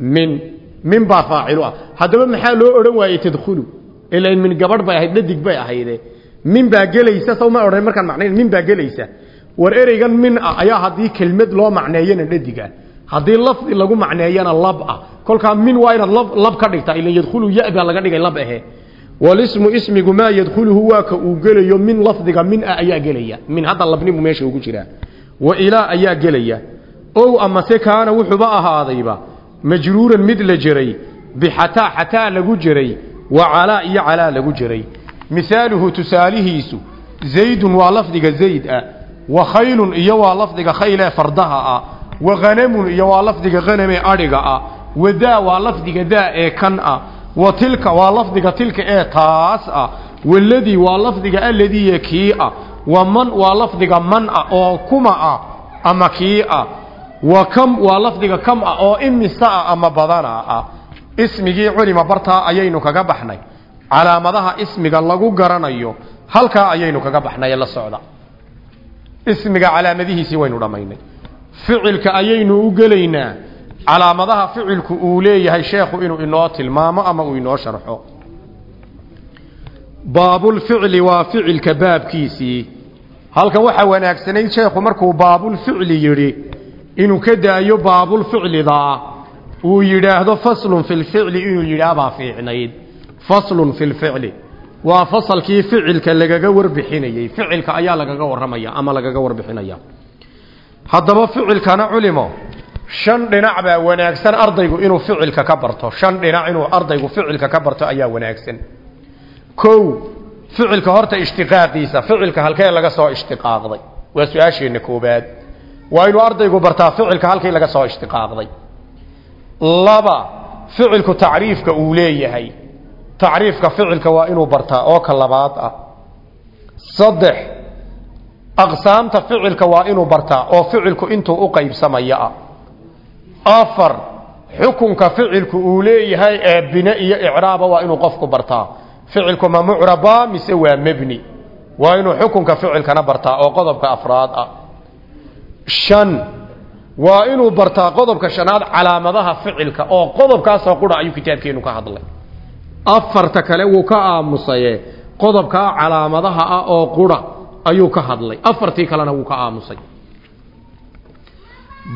Min min baa faacilu ah. Haddaba maxaa loo odhan waayey tadkhulu? Ilan min gabadh bay ahayd dhadig bay ahayde min baa gelaysa saw ma odhan markaan macnayn min baa gelaysa war ereygan min ah ayaa haddii kelmad loo macneeyana dhadiga haddii lafdi lagu macneeyana lab ah kolkaa min waa inaad lab ka dhigtaa ila yadkhulu ya baa laga dhigay lab ahe walismu ismigu maa yadkhuluhu waa ka uu gelayo min lafdiga min a ayaa gelaya. Min hadda labnimu meesha ugu jiraa. Wa ilaa ayaa gelaya. Ow amase kaana wuxuuba ahaadayba majruuran mid la jiray bixataa xataa lagu jiray wa calaa iyo calaa lagu jiray. Misaaluhu tusaalihiisu zaydun waa lafdiga zayd ah wa khaylun iyo waa lafdiga khaylee fardaha ah. Wa khanamun iyo waa lafdiga khanamee adhiga ah. Wa daa waa lafdiga daa ee kan ah. Wa tilka waa lafdiga tilka ee taas ah. Waladii waa lafdiga aladiiye kii ah. Wa man waa lafdiga man ah oo kuma ah ama kii ah. Wa kam waa lafdiga kam ah oo imisa ah ama badana ah. Ismigii culima bartaa ayaynu kaga baxnay. Calaamadaha ismiga lagu garanayo halkaa ayaynu kaga baxnay la socda ismiga calaamadihiisii waynu dhammaynay. Ficilka ayaynu u gelaynaa. Calaamadaha ficilku uu leeyahay sheekhu inuu inoo tilmaamo ama uu inoo sharxo. Baabulficli waa ficilka baabkiisii. Halkan waxaa wanaagsanayd sheekhu markuu baabulficli yidhi inuu ka daayo baabulficlidaa uu yidhaahdo faslun fi lficli inuu yidhaahbaa fiicnayd. Faslun fi lficli waa fasalkii ficilka lagaga warbixinayey ficilka ayaa lagaga warramaya ama lagaga warbixinaya. Haddaba ficilkana culimo shan dhinac baa wanaagsan ardaygu inuu ficilka ka barto. Shan dhinac inuu ardaygu ficilka ka barto ayaa wanaagsan. Kow ficilka horta ishtiqaaqiisa ficilka halkee laga soo ishtiqaaqday? Waa su'aasheenna koobaad waa inuu ardaygu bartaa ficilka halkii laga soo ishtiqaaqday. Laba ficilku tacriifka uu leeyahay tacriifka ficilka waa inuu bartaa oo ka labaad ah. Saddex aqsaamta ficilka waa inuu bartaa oo ficilku intuu u qaybsamaya ah. Afar xukunka ficilku uu leeyahay ee bine iyo icraaba waa inuu qofku bartaa. Ficilku ma mucraba mise waa mebni waa inuu xukunka ficilkana bartaa oo qodobka afraad ah. Shan waa inuu bartaa qodobka shanaad calaamadaha ficilka oo qodobkaasoo qura ayuu kitaabkeenu ka hadlay afarta kale wuu ka aamusaye qodobkaa calaamadaha ah oo qura ayuu ka hadlay. Afartii kalena wuu ka aamusay.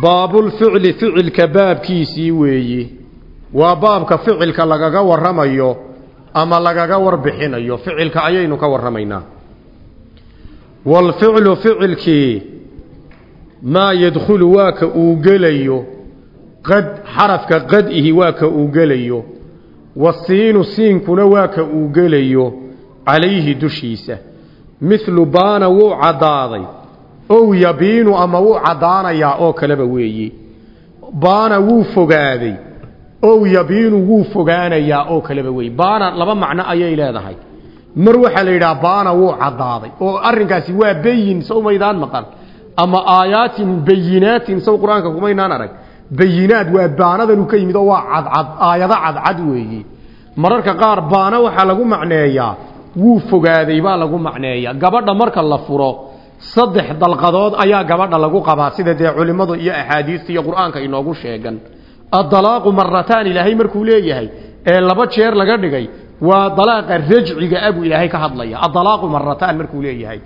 Baabulficli ficilka baabkiisii weeyi. Waa baabka ficilka lagaga warramayo ama lagaga warbixinayo. Ficilka ayaynu ka warramaynaa. Walficlu ficilkii maa yadkhulu waa ka uu gelayo. Qad xarafka qad-ihi waa ka uu gelayo wasiinu siinkuna waa ka uu gelayo calayhi dushiisa. Mithlu baana wuu caddaaday ow yabiinu ama wuu caddaanayaa oo kaleba weeyi. Baana wuu fogaaday ow yabiinu wuu fogaanayaa oo kaleba weeyi. Baana laba macno ayay leedahay. Mar waxaa la yidhaha baana wuu caddaaday oo arrinkaasi waa bayin sow maydaan maqan ama aayaatin bayinaatin sow qur'aanka kumaynaan arag bayinaad waa baanadanu ka yimid oo waa cadcad aayado cadcad weeyi. Mararka qaar baana waxaa lagu macneeyaa wuu fogaaday baa lagu macneeyaa. Gabadha marka la furo saddex dalqadood ayaa gabadha lagu qabaa. Sida dee culimmadu iyo axaadiista iyo qur'aanka inoogu sheegan. Addalaaqu marataan ilaahay markuu leeyahay ee laba jeer laga dhigay waa dalaaqa rajciga abuu ilaahay ka hadlaya addalaaqu marataan markuu leeyahay.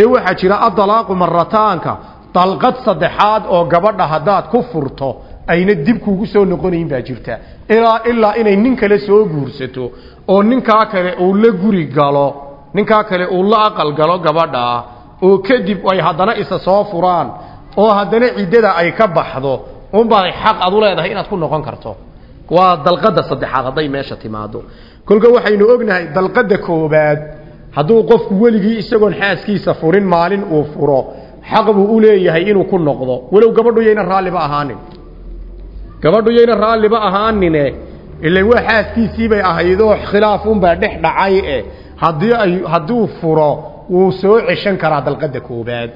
Ee waxaa jira addalaaqu marataanka dalqad saddexaad oo gabadha haddaad ku furto ayna dib kuugu soo noqonayn baa jirta. Ilaa ilaa inay nin kale soo guursato oo ninkaa kale uu la guri galo ninkaa kale uu la aqal galo gabadhaa oo kadib ay haddana isa soo furaan oo haddana ciddada ay ka baxdo unbaad xaq ad u leedahay inaad ku noqon karto. Waa dalqada saddexaad hadday meesha timaado kolka waxaynu ognahay dalqada koobaad hadduu qofku weligii isagoon xaaskiisa furin maalin uu furo xaq buu u leeyahay inuu ku noqdo. Walow gabadhu yayna raalliba ahaanin gabadhu yayna raalliba ahaanine. Ila waa xaaskiisii bay ahaydoo khilaaf unbaa dhex dhacay e haddii ay hadduu furo wuu soo ceshan karaa dalqada koobaad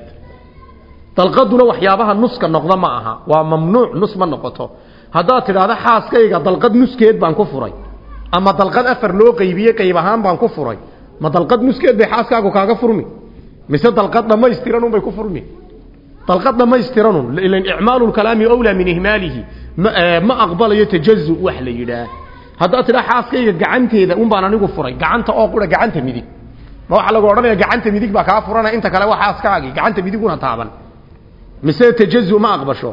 dalqaduna waxyaabaha nuska noqda ma aha. Waa mamnuuc nus ma noqoto. Haddaad tidhaahdo xaaskayga dalqad nuskeed baan ku furay. Ama dalqad afar loo qeybiye qeyb ahaan baan ku furay. Ma dalqad nuskeed bay xaaskaagu kaaga furmi? Mise dalqad dhamaystiranun bay ku furmi? Dalqad dhamaystiranun ilan icmaalu lkalaami awlaa min ihmaalihi ma aqbalayo tajazu wax la yidhaah. Haddaad tidhaa xaaskayga gacanteeda un baan anigu furay. Gacanta oo qura gacanta midig. Ma waxaa lagu odhanaya gacanta midig baa kaa furana inta kale waa xaaskaagii. Gacanta midiguna taaban. Mise tajazu ma aqbasho.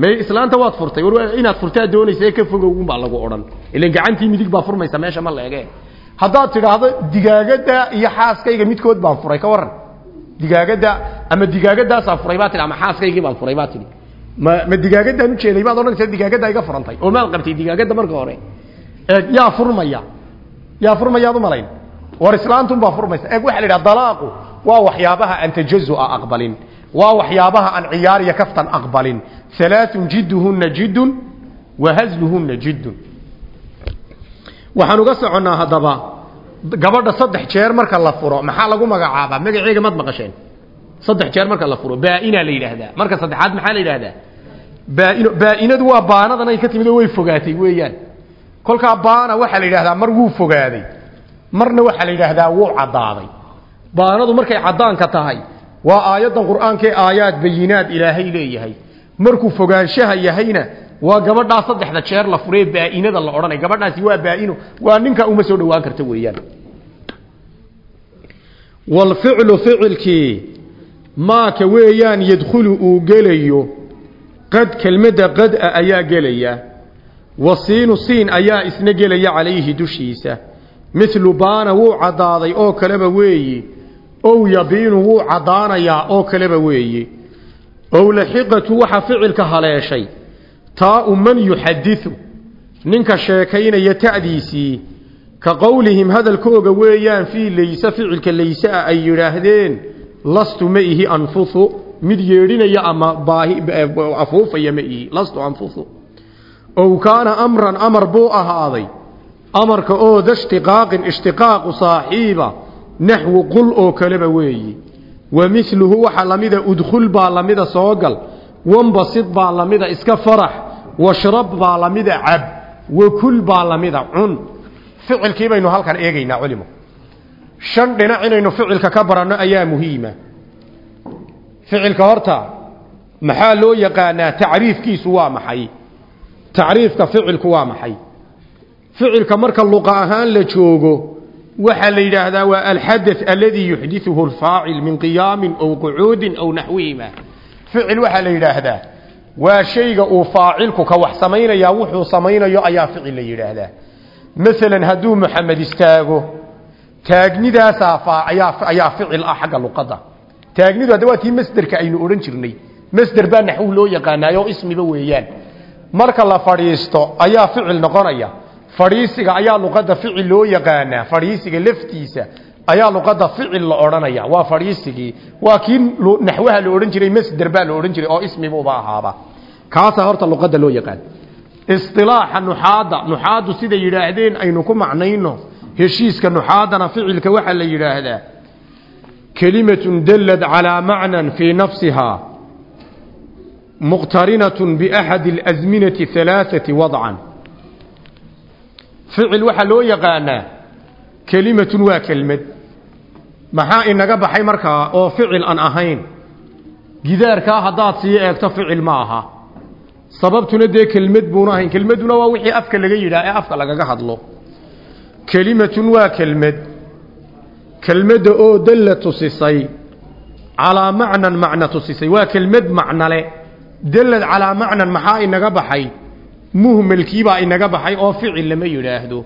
May islaanta waad furtay war inaad furtaa doonaysa ee ka fogowun baa lagu odhan. Ilan gacantii midig baa furmaysa meesha ma leege. Haddaad tidhaahdo digaagada iyo xaaskayga midkood baan furay ka waran digaagada ama digaagadaasaan furay baa tidhi ama xaaskaygii baan furay baa tidhi ma ma digaagadaan ujeeday baad odhanaysa digaagada iga furantay. Oo maad qabtay digaagada marka hore. Eeg yaa furmaya. Yaa furmayaad umalayn war islaantun baa furmaysa. Eeg waxaa la yidhaha dalaaqu waa waxyaabaha aan tajazua aqbalin. Waa waxyaabaha aan ciyaar iyo kaftan aqbalin. Halaaثun jidduhuna jiddun wa hazluhuna jiddun. Waxaan uga soconnaa haddaba gabadha saddex jeer marka la furo maxaa lagu magacaabaa? Magaceega mad maqasheen saddex jeer marka la furo baaina la yidhaahdaa. Marka saddexaad maxaa la yidhaahdaa? Baaino baainadu waa baanadan ay ka timid oo way fogaatay weeyaan. Kolkaa baana waxaa la yidhahdaa mar wuu fogaaday. Marna waxaa la yidhaahdaa wuu caddaaday. Baanadu markay caddaanka tahay waa aayaddan qur'aankee aayaad bayinaad ilaahay leeyahay. Markuu fogaanshaha yahayna waa gabadhaa saddexda jeer la furee baainada la odhanay. Gabadhaasi waa baaino waa ninka uma soo dhowaan karta weeyaan. Walficlu ficilkii maaka weeyaan yadkhulu uu gelayo. Qad kelmadda qad-a ayaa gelaya. Wasiinu siin ayaa isna gelaya calayhi dushiisa. Midlu baana wuu caddaaday oo kaleba weeyi. Ow yabiinu wuu caddaanayaa oo kaleba weeyi. Ow laxiqatu waxa ficilka haleeshay. Taau man yuxadiu ninka sheekaynaya ta'diisii. Ka qowlihim hadalkooga weeyaan fii layse ficilka layse ah ay yidhaahdeen lastu ma ihi anfusu mid yeedhinaya ama baahi afuufaya ma ihi lastu anfusu. Ow kaana amran amar buu ahaaday. Amarka oo da ishtiqaaqin ishtiqaaqu saaxiiba naxwu qul oo kaleba weeyi. Wa miluhu waxa lamida udkhul baa lamida soogal wambasid baa lamida iska farax. Washrab baa lamida cab. Wakul baa lamida cun. Ficilkii baynu halkan eegaynaa culimo shan dhinac inaynu ficilka ka baranno ayaa muhiima. Ficilka horta maxaa loo yaqaanaa? Tacriifkiisu waa maxay? Tacriifka ficilku waa maxay? Ficilka marka luqa ahaan la joogo waxaa la yidhaahdaa waa alxadath aladii yuxdithuhu alfaacil min qiyaamin aw qucuudin aw naxwihima ficil waxaa la yidhaahdaa waa shayga uu faacilku ka wax samaynayaa wuxuu samaynayo ayaa ficil la yidhaahdaa. Masalan hadduu maxamed istaago taagnidaasaa ayaa ficil ah xagga luqadda. Taagnidu hadda waa tii masderka aynu odhan jirnay masder baa naxwu loo yaqaanaayo ismiba weeyaan. Marka la fadhiisto ayaa ficil noqonaya. Fadhiisiga ayaa luqadda ficil loo yaqaanaa. Fadhiisiga laftiisa ayaa luqadda ficil la odhanaya. Waa fadhiisigii waa kii naxwaha la odhan jiray masder baa la odhan jiray oo ismibuuba ahaaba. Kaasaa horta luqadda loo yaqaan. Isilaaxa nuxaadda. Nuxaaddu siday yidhaahdeen aynu ku macnayno heshiiska nuxaadana ficilka waxaa la yidhaahdaa kelimatun dallad calaa macnan fii nafsihaa muqtarinatun biaxadi alasminati halaaثati wadcan ficil waxaa loo yaqaanaa kelimatun waa kelmad. Maxaa inaga baxay markaa oo ficil aan ahayn? Gidaarkaa haddaad sii eegto ficil ma aha. Sababtuna dee kelmad buuna ahayn. Kelmaduna waa wixii afka laga yidhaah ee afka lagaga hadlo kelimatun waa kelmad. Kelmadda oo dalla tusisay calaa macnan macna tusisay. Waa kelmad macnale dallad calaa macnan maxaa inaga baxay? Muhmalkiibaa inaga baxay oo ficil lama yidhaahdo.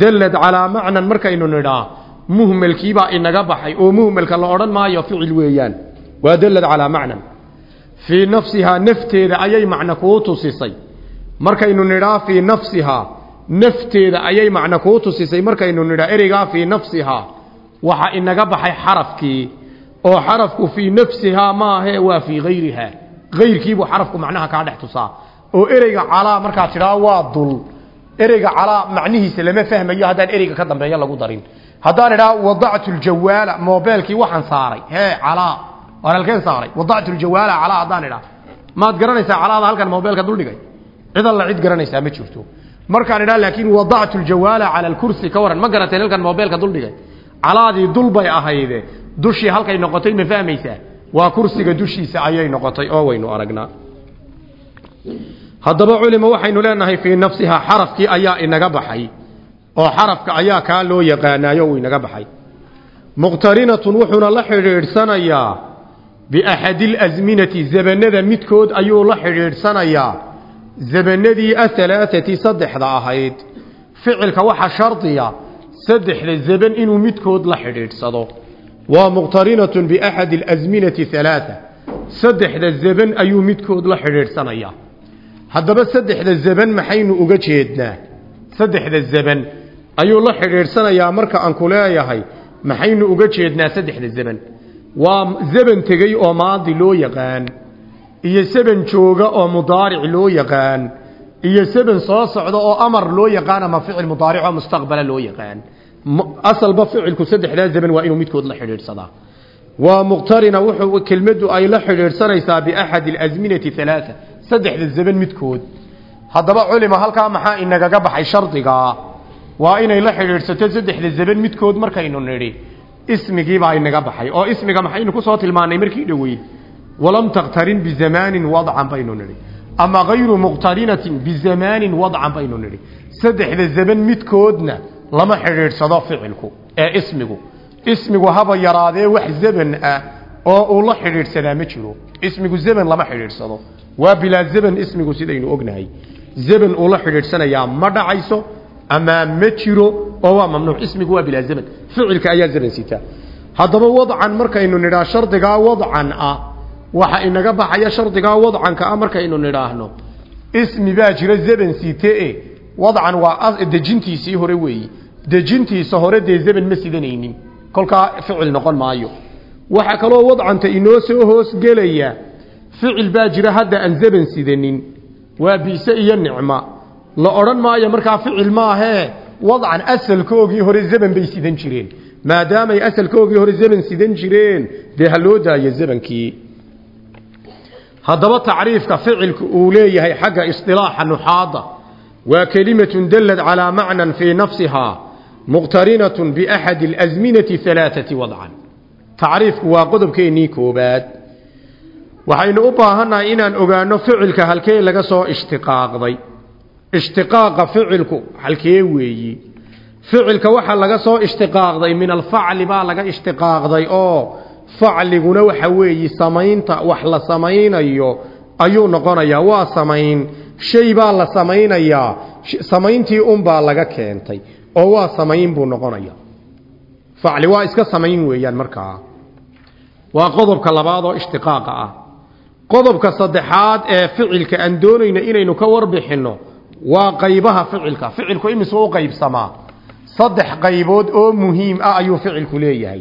Dallad calaa macnan markaynu nidhaa muhmalkiibaa inaga baxay oo muhmalka la odhan maayo ficil weeyaan. Waa dallad calaa macnan. Fii nafsihaa nafteeda ayay macno kuu tusisay. Markaynu nidhaa fii nafsihaa nafteeda ayay macno kuu tusisay markaynu nidhaa ereygaa fii nafsihaa. Waxa inaga baxay xarafkii oo xarafku fii nafsihaa maahe waa fii hayrihaa hayrkiibuu xarafku macnaha kaa dhex tusaa. Oo ereyga calaa markaad tidhaa waa dul. Ereyga calaa macnihiisa lama fahmayo haddaan ereyga ka dambeeya lagu darin. Haddaan idhaa wadactu ljawaala mobeelkii waxaan saaray. Hee calaa. Waan halkeen saaray. Wadactu ljawaala calaa haddaan idhaa. Maad garanaysaa calaada halkan mobeelka duldhigay cid alla cid garanaysaa ma jirto markaan idhaa laakiin wadactu ljawaala cala alkursi ka waran. Ma garateen halkan mobeelka duldhigay calaadii dul bay ahayde. Dushii halkay noqotay ma fahmaysaa? Waa kursiga dushiisa ayay noqotay. Oo waynu aragnaa. Haddaba culima waxaynu leenahay fii nafsihaa xarafkii ayaa inaga baxay. Oo xarafka ayaa kaa loo yaqaanaayo uu inaga baxay. Muqtarinatun wuxuuna la xidhiidhsanayaa biaxadi alasminati zabanada midkood ayuu la xidhiidhsanayaa zabanadii ahalaaati saddexda ahayd. Ficilka waxa shardiya saddexda zaban inuu midkood la xidhiidhsado. Waa muqtarinatun biaxadi alasminati halaaa saddexda zaban ayuu midkood la xidhiidhsanayaa haddaba saddexda zaban maxaynu uga jeednaa? Saddexda zaban ayuu la xidhiidhsanayaa marka aan ku leeyahay maxaynu uga jeednaa saddexda zaban. Waa zaban tegey oo maadi loo yaqaan iyo saban jooga oo mudaaric loo yaqaan iyo saban soo socda oo amar loo yaqaan ama ficil mudaaric oo mustaqbala loo yaqaan. Asalba ficilku saddexdaa zaban waa inuu midkood la xidhiidhsadaa waa muqtarina wuxuu kelmaddu ay la xidhiidhsanaysaa biaxadi alasminati halaaa saddexda zaban midkood. Haddaba culima halkaa maxaa inagaga baxay shardigaa waa inay la xidhiidhsato saddexda zaban midkood markaynu nidhi ismigiibaa inaga baxay oo ismiga maxaynu ku soo tilmaanay markii dhoweyd walam takhtarin bizamaanin wadcan baynu nidhi ama hayru muqtarinatin bizamaanin wadcan baynu nidhi saddexda zaban midkoodna lama xidhiidhsado ficilku ee ismigu ismigu haba yaraadee wax zaban ah oo uu la xidhiidhsadaa ma jiro ismigu zaban lama xidhiidhsado waa bilaa zaban ismigu sidaynu ognahay zaban uu la xidhiidhsanayaa ma dhacayso ama ma jiro oo waa mamnuuc ismigu waa bilaa zaban ficilka ayaa zaban sitaa haddaba wadcan waxa inaga baxaya shardigaa wadcanka ah markaynu nidhaahno. Ismi baa jira zaban sitee wadcan waa dejintiisii hore weeyi. Dejintiisa hore dee zaban ma sidanaynin. Kolkaa ficil noqon maayo. Waxaa kaloo wadcanta inoo soo hoosgelaya ficil baa jira hadda aan zaban sidanin. Waa biise iyo nicma. La odhan maayo markaa ficil maahee wadcan asalkoogii hore zaban bay sidan jireen. Maadaamay asalkoogii hore zaban sidan jireen dee ha loo daayo zabankii haddaba tacriifka ficilku uu leeyahay xagga isilaaxa nuxaada waa kelimatun dallad calaa macnan fii nafsihaa muqtarinatun biaxadi alasminati alaaati wadcan tacriifku waa qodobkeennii koobaad waxaynu u baahannahay inaan ogaano ficilka halkee laga soo ishtiqaaqday. Ishtiqaaqa ficilku halkee weeyi? Ficilka waxaa laga soo ishtiqaaqday min alfacli baa laga ishtiqaaqday oo facliguna waxa weeyi samaynta wax la samaynayo ayuu noqonayaa waa samayn. Shay baa la samaynayaa samayntii unbaa laga keentay oo waa samayn buu noqonaya facli waa iska samayn weeyaan markaa. Waa qodobka labaad oo ishtiqaaqa ah. Qodobka saddexaad ee ficilka aan doonayna inaynu ka warbixinno waa qaybaha ficilka. Ficilku imise u qaybsamaa saddex qaybood oo muhiim ah ayuu ficilku leeyahay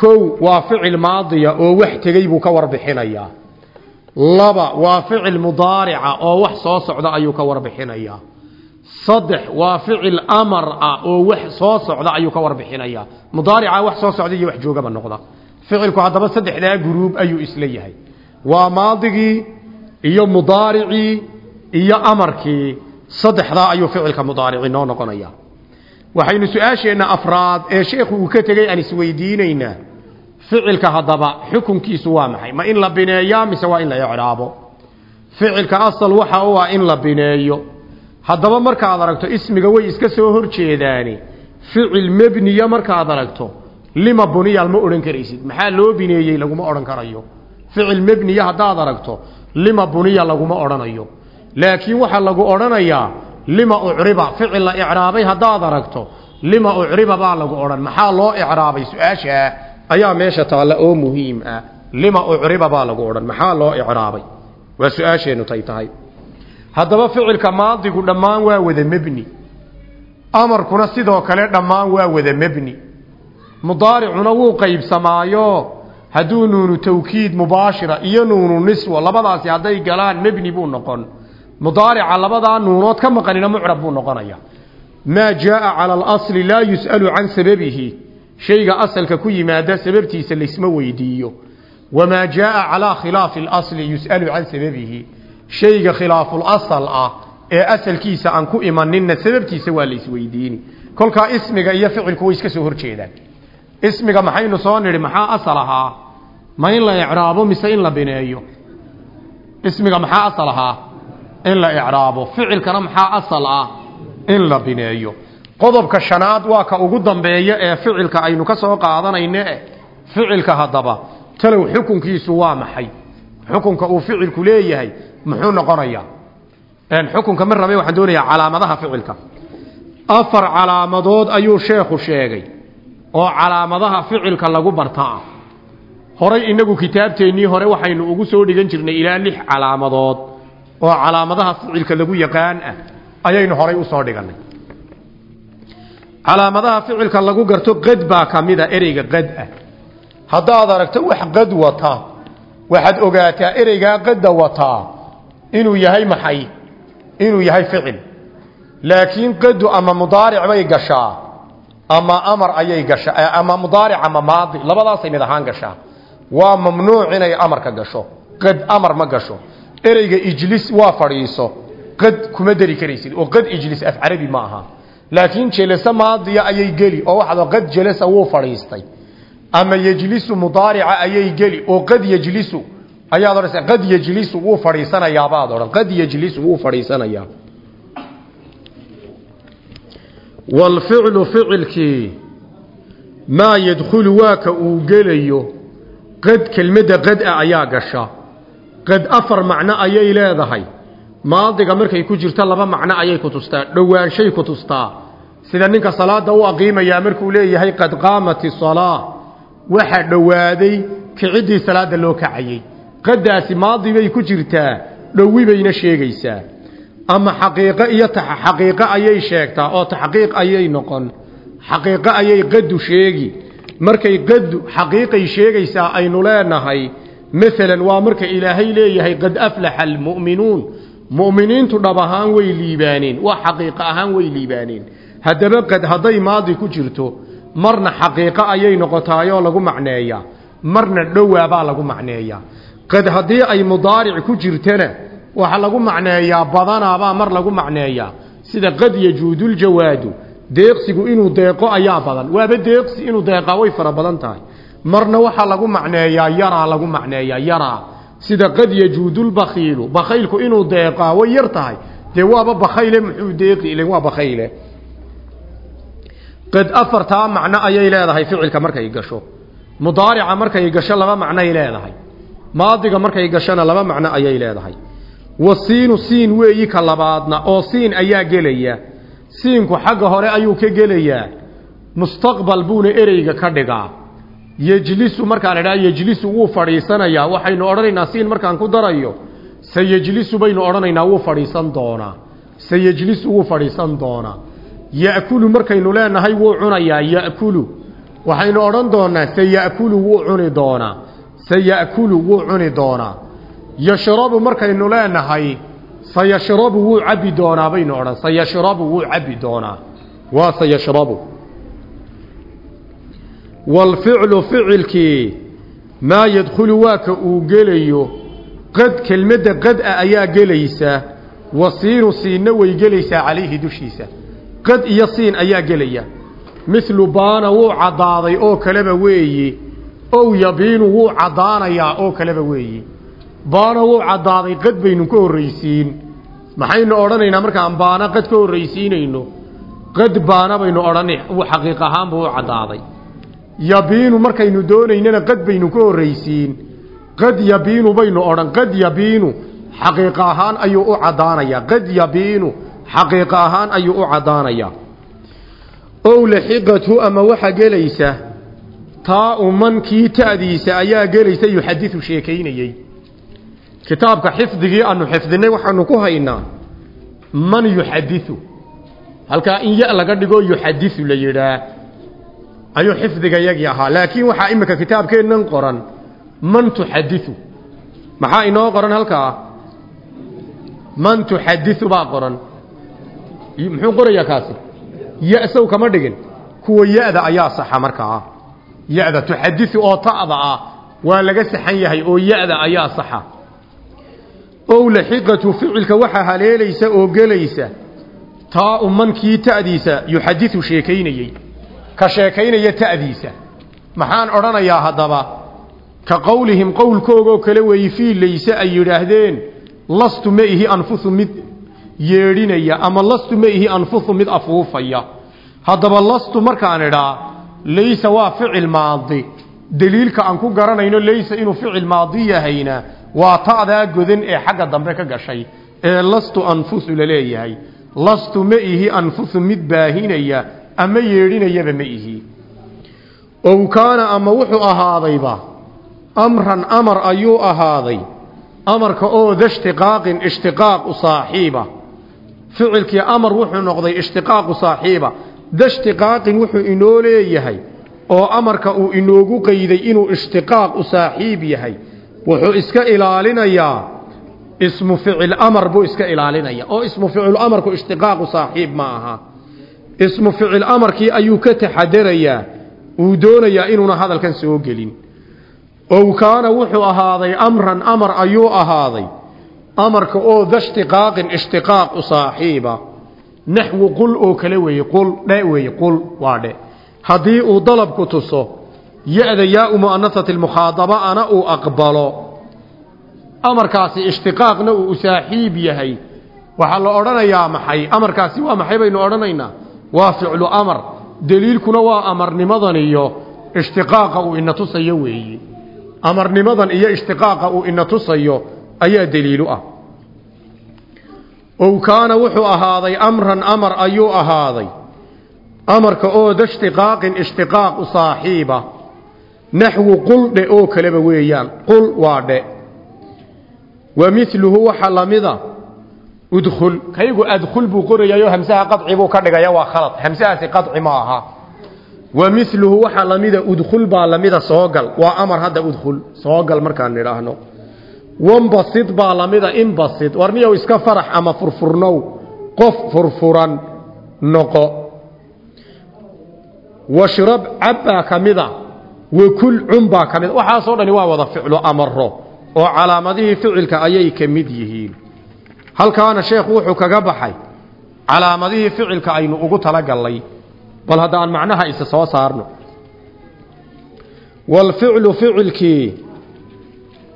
kow waa ficil maadiya oo wax tegey buu ka warbixinayaa. Laba waa ficil mudaarica oo wax soo socda ayuu ka warbixinayaa. Saddex waa ficil amar ah oo wax soo socda ayuu ka warbixinayaa. Mudaarica wax soo socda iyo wax joogaba noqda. Ficilku haddaba saddexdaa guruub ayuu isla yahay. Waa maadigii iyo mudaaricii iyo amarkii saddexdaa ayuu ficilka mudaarici noo noqonaya waxaynu su'aasheenna afraad ee sheekhu uu ka tegey aan isweydiinaynaa ficilka haddaba xukunkiisu waa maxay? Ma in la bineeyaa mise waa in la icraabo? Ficilka asal waxa u ah in la bineeyo. Haddaba markaad aragto ismiga way iska soo hor jeedaani. Ficil mebniya markaad aragto lima buniyal ma odhan karaysid. Maxaa loo bineeyey laguma odhan karayo? Ficil mebniya haddaad aragto lima buniya laguma odhanayo. Laakiin waxaa lagu odhanayaa lima ucriba ficil la icraabay haddaad aragto lima ucriba baa lagu odhan. Maxaa loo icraabay su'aashaa ayaa meesha taalla oo muhiim ah. Lima ucriba baa lagu odhan. Maxaa loo icraabay waa su'aasheennu tay tahay. Haddaba ficilka maadigu dhammaan waa wada mebni amarkuna sidoo kale dhammaan waa wada mebni mudaaricuna wuu qaybsamaayo. Hadduu nuunu tawkiid mubaashira iyo nuunu niswa labadaasi hadday galaan mebni buu noqon mudaarica labadaa nuunood ka maqanina mucrab buu noqonaya. Maa jaaa cala alasli laa yus'alu can sababihi. Shayga asalka ku yimaada sababtiisa laysma weydiiyo. Wamaa jaaa calaa khilaafi اlasli yus'alu can sababihi. Shayga khilaafulasal ah ee asalkiisa aan ku imaninna sababtiisa waa laysweydiini kolkaa ismiga iyo ficilku way iska soo hor jeedaan. Ismiga maxaynu soo nidhi? Maxaa asal ahaa? Ma in la icraabo mise in la bineeyo? Ismiga maxaa asal in la icraabo ficilkana maxaa asal ah? In la bineeyo. Qodobka shanaad waa ka ugu dambeeya ee ficilka aynu ka soo qaadanayne ficilka haddaba. Talow xukunkiisu waa maxay? Xukunka uu ficilku leeyahay muxuu noqonayaa? Xukunka ma rabe waxaan doonayaa calaamadaha ficilka. Afar calaamadood ayuu sheekhu sheegay oo calaamadaha ficilka lagu bartaa horay inagu kitaabteennii hore waxaynu ugu soo dhigan jirnay ilaa lix calaamadood oo calaamadaha ficilka lagu yaqaan ah ayaynu horay u soo dhigannay. Calaamadaha ficilka lagu garto qad baa ka mida ereyga qad ah. Haddaad aragto wax qad wata waxaad ogaataa ereygaa qadda wataa inuu yahay maxay inuu yahay ficil. Laakiin qadu ama mudaaric bay gashaa ama amar ayay gashaa ama mudaaric ama maadi labadaasay mid ahaan gashaa. Waa mamnuuc inay amarka gasho qad amar ma gasho ereyga ijlis waa fadhiiso qad kuma dari karaysid oo qad ijlis af carabi ma aha. Laakiin jelasa maadiya ayay geli oo waxaad qad jalasa wuu fadhiistay. Ama yejlisu mudaarica ayay geli oo qad yejlisu ayaad odhanaysaa qad yejlisu wuu fadhiisanayaa baad odhan qad yejlisu wuu fadhiisanayaa. Ficilkii maa yadkhulu waa ka uu gelayo qad kelmadda qad ayaa gasha qad afar macno ayay leedahay. Maadiga markay ku jirto laba macno ayay ku tustaa. Dhowaanshay ku tustaa. Sida ninka salaada u aqiimayaa markuu leeyahay qad qaamati salaa. Waxaa dhowaaday kiciddii salaada loo kacayey qadaasi maadi bay ku jirtaa dhowi bayna sheegaysaa. Ama xaqiiqo iyo xaqiiqo ayay sheegtaa oo taxqiiq ayay noqon. Xaqiiqo ayay qadu sheegi. Markay qadu xaqiiqay sheegaysaa aynu leenahay maalan waa marka ilaahay leeyahay qad aflaxa almu'minuun. Mu'miniintu dhab ahaan way liibaaneen waa xaqiiqo ahaan way liibaaneen haddaba qad hadday maadi ku jirto marna xaqiiqo ayay noqotaayoo lagu macneeyaa marna dhowaabaa lagu macneeyaa qad haddii ay mudaaric ku jirtana waxaa lagu macneeyaa badanaabaa mar lagu macneeyaa sida qad yajuuduljawaadu deeqsigu inuu deeqo ayaa badan. Waaba deeqsi inuu deeqaa way fara badan tahay marna waxaa lagu macneeyaa yaraa lagu macneeyaa yaraa. Sida qad yajuudulbakiilu bakaylku inuu deeqaa way yar tahay. Dee waaba bakayle muxuu deeqi ilen waa bakayle qad afartaa macno ayay leedahay ficilka markay gasho. Mudaarica markay gasho laba macnoay leedahay. Maadiga markay gashona laba macno ayay leedahay. Wasiinu siin weeyi ka labaadna oo siin ayaa gelaya. Siinku xagga hore ayuu ka gelayaa. Mustaqbal buuna ereyga ka dhigaa yejlisu markaan idhaha yejlisu wuu fadhiisanayaa. Waxaynu odhanaynaa siin markaan ku darayo sayejlisu baynu odhanaynaa wuu fadhiisan doonaa. Sayejlisu wuu fadhiisan doonaa. Ya'kulu markaynu leenahay wuu cunayaa ya'kulu waxaynu odhan doonaa saya'kulu wuu cuni doonaa. Saya'kulu wuu cuni doonaa. Yashrabu markaynu leenahay sayashrabu wuu cabbi doonaa baynu odhan. Sayashrabu wuu cabbi doonaa. Waa sayashrabu waalficlu ficilkii maa yadkhulu waa ka uu gelayo qad kelmadda qad-a ayaa gelaysa wa siinu siinna way gelaysaa calayhi dushiisa qad iyo siin ayaa gelaya mithlu baana wuu caddaaday oo kaleba weeyi ow yabiinu wuu caddaanayaa oo kaleba weeyi baana wuu caddaaday qad baynu ka horraysiin maxaynu odhanaynaa markaan baana qad ka horraysiinayno qad baana baynu odhana xaqiiq ahaanba u caddaaday yabiinu markaynu doonaynana qad baynu ka horraysiin. Qad yabiinu baynu odhan qad yabiinu. Xaqiiq ahaan ayuu u caddaanayaa qad yabiinu xaqiiq ahaan ayuu u caddaanayaa ow laxiqathu ama waxaa gelaysa taa umankii ta'diisa ayaa gelaysa yuxadiu sheekaynayey. Kitaabka xifdigii aanu xifdinay waxaanu ku haynaa man yuxadiu halkaa in ya laga dhigo yuxadiu la yidhaa ayuu xifdiga yagii ahaa. Laakiin waxaa imika kitaabkeennan qoran man tuxadiu maxaa inoo qoran halkaa? Man tuxadiu baa qoran. Muxuu qorayaa kaasi? Ya-sow kama dhigin. Kuwa ya-da ayaa saxa markaa ya-da tuxadiu oo ta'da ah waa laga saxan yahay oo ya-da ayaa saxa. Ow laxiqatu ficilka waxaa haleelaysa oo gelaysa taa umankii ta'diisa yuxadiu sheekaynayey ka sheekaynaya ta'diisa. Maxaan odhanayaa haddaba? Ka qowlihim qowlkoogoo kale weeyi fii layse ay yidhaahdeen lastu ma ihi anfusu mid yeedhinaya ama lastu ma ihi anfusu mid afuufaya. Haddaba lastu markaan idhaa laysa waa ficil maadi. Daliilka aan ku garanayno laysa inuu ficil maadi yahayna waa ta'daa godan ee xagga dambe ka gashay ee lastu anfusu la leeyahay lastu ma ihi anfusu mid baahinaya ama yeedhinayaba ma ihi. Ow kaana ama wuxuu ahaadayba amran amar ayuu ahaaday. Amarka oo da ishtiqaaqin ishtiqaaq u saaxiiba. Ficilkii amar wuxuu noqday ishtiqaaqu saaxiiba. Da ishtiqaaqin wuxuu inoo leeyahay oo amarka uu inoogu qayday inuu ishtiqaaq u saaxiib yahay. Wuxuu iska ilaalinayaa ismu ficil amar buu iska ilaalinaya oo ismu ficil amarku ishtiqaaqu saaxiib ma aha ismu ficil amarkii ayuu ka taxadarayaa uu doonayaa inuuna hadalkan soo gelin. Ow kaana wuxuu ahaaday amran amar ayuu ahaaday. Amarka oo da ishtiqaaqin ishtiqaaq u saaxiiba. Naxwu qul oo kale weeye qul dhe weeye qul waa dhe haddii uu dalabku tuso ya-da yaa-u mu'anasati lmukhaadaba ana uu aqbalo. Amarkaasi ishtiqaaqna uu u saaxiib yahay. Waxaa la odhanayaa maxay? Amarkaasi waa maxay baynu odhanaynaa waa ficlu amar. Deliilkuna waa amarnimadan iyo ishtiqaaqa uu ina tusayo weeye amarnimadan iyo ishtiqaaqa uu ina tusayo ayaa deliilu ah. Ow kaana wuxuu ahaaday amran amar ayuu ahaaday. Amarka oo da ishtiqaaqin ishtiqaaq u saaxiiba naxwu qul dhe oo kaleba weeyaan. Qul waa dhe. Wa miluhu waxa lamida udkhul. Kaygu adkhul buu qorayayo hamsaha qadci buu ka dhigaya waa khalad. Hamsahaasi qadci ma aha wa miluhu waxa lamida udkhul baa lamida soogal. Waa amar hadda udkhul soogal markaan nidhaahno. Wambasid baa lamida inbasid war miyow iska farax ama furfurnow qof furfuran noqo. Washrab cab baa ka mida. Wakul cun baa ka mida. Waxaasoo dhani waa wada ficlo amaro oo calaamadihii ficilka ayay ka mid yihiin halkaana sheekhu wuxuu kaga baxay calaamadihii ficilka aynu ugu talagallay. Bal haddaan macnaha isa soo saarno. Walficlu ficilkii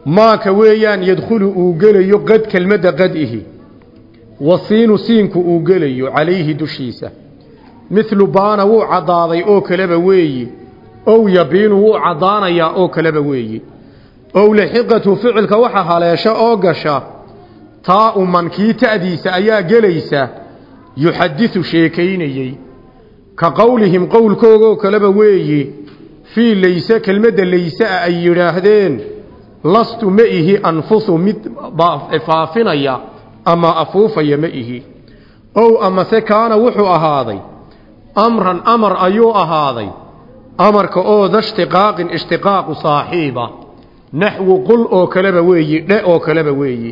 maaka weeyaan yadkhulu uu gelayo qad kelmadda qadihi. Wasiinu siinku uu gelayo calayhi dushiisa. Midlu baana wuu caddaaday oo kaleba weeyi. Ow yabiinu wuu caddaanayaa oo kaleba weeyi. Ow laxiqatu ficilka waxa haleesha oo gasha taa uman kii ta'diisa ayaa gelaysa yuxadisu sheekaynayey. Ka qowlihim qowlkoogoo kaleba weeyi fii layse kelmadda layseah ay yidhaahdeen lastu ma ihi anfusu mid faafinaya ama afuufaya ma ihi. Ow amase kaana wuxuu ahaaday amran amar ayuu ahaaday amarka oo da ishtiqaaqin ishtiqaaqu saaxiiba naxwu qul oo kaleba weeyi dhe oo kaleba weeyi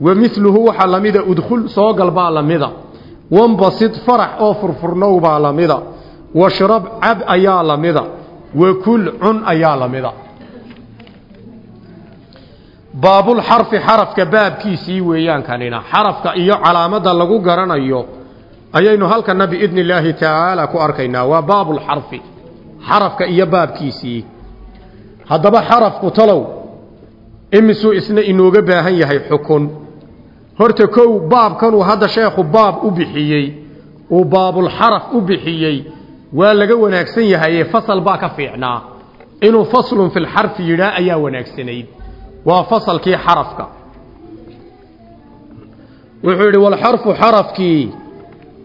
wa miluhu waxaa lamida udkhul soogal baa lamida. Wambasid farax oo furfurnow baa lamida. Washrab cab ayaa lamida. Wakul cun ayaa lamida. Baabulxarfi xarafka baabkiisii weeyaan kanina. Xarafka iyo calaamadda lagu garanayo ayaynu halkana biidni illaahi tacaala ku arkaynaa. Waa baabulxarfi xarafka iyo baabkiisii. Haddaba xarafku talow imisuu isna inooga baahan yahay xukun horta kow baabkanuu hadda sheekhu baab u bixiyey uu baabulxaraf u bixiyey waa laga wanaagsan yahaye fasal baa ka fiicnaa. Inuu faslun filxarfi yidhaa ayaa wanaagsanayd. Waa fasalkii xarafka. Wuxuu yidhi walxarfu xarafkii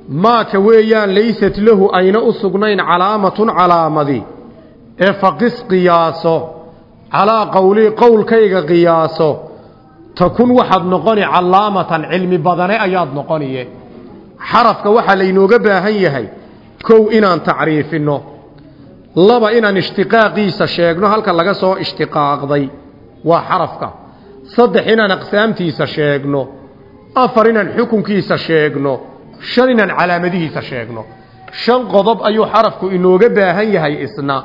maaka weeyaan laysat lahu ayna u sugnayn calaamatun calaamadi. Ee faqis qiyaaso calaa qowlii qowlkayga qiyaaso takun waxaad noqoni calaamatan cilmi badane ayaad noqoniye xarafka waxaa laynooga baahan yahay kow inaan tacriifinno laba inaan ishtiqaaqiisa sheegno halka laga soo ishtiqaaqday waa xarafka. Saddex inaan aqsaamtiisa sheegno. Afar inaan xukunkiisa sheegno. Shan inaan calaamadihiisa sheegno. Shan qodob ayuu xarafku inooga baahan yahay isna.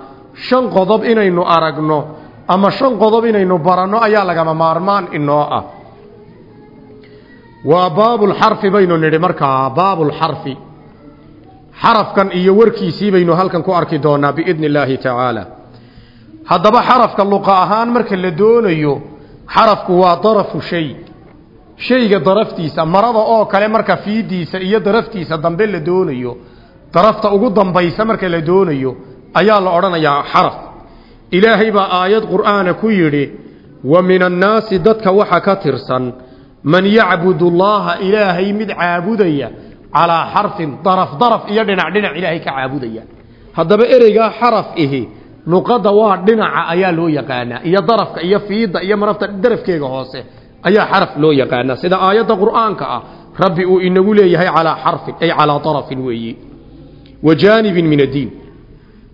Shan qodob inaynu aragno ama shan qodob inaynu baranno ayaa lagama maarmaan inoo ah. Waa baabulxarfi baynu nidhi markaa baabulxarfi xarafkan iyo warkiisii baynu halkan ku arki doonaa biidni illaahi tacaala haddaba xarafka luqa ahaan marka la doonayo xarafku waa darafu shay. Shayga daraftiisa marada oo kale marka fiidiisa iyo daraftiisa dambe la doonayo darafta ugu dambaysa marka la doonayo ayaa la odhanayaa xaraf ilaahay baa aayad qur'aana ku yidhi wa min annaasi dadka waxa ka tirsan man yacbudu llaaha ilaahay mid caabudaya calaa xarfin daraf daraf iyo dhinac dhinac ilaahay ka caabudaya. Haddaba ereygaa xaraf ihi luqadda waa dhinaca ayaa loo yaqaanaa iyo darafka iyo fiidda iyo marafta darafkeega hoose ayaa xaraf loo yaqaanaa. Sida aayadda qur'aanka ah rabbi uu inagu leeyahay calaa xarfin ay calaa darafin weeyi. Wa jaanibin min addiin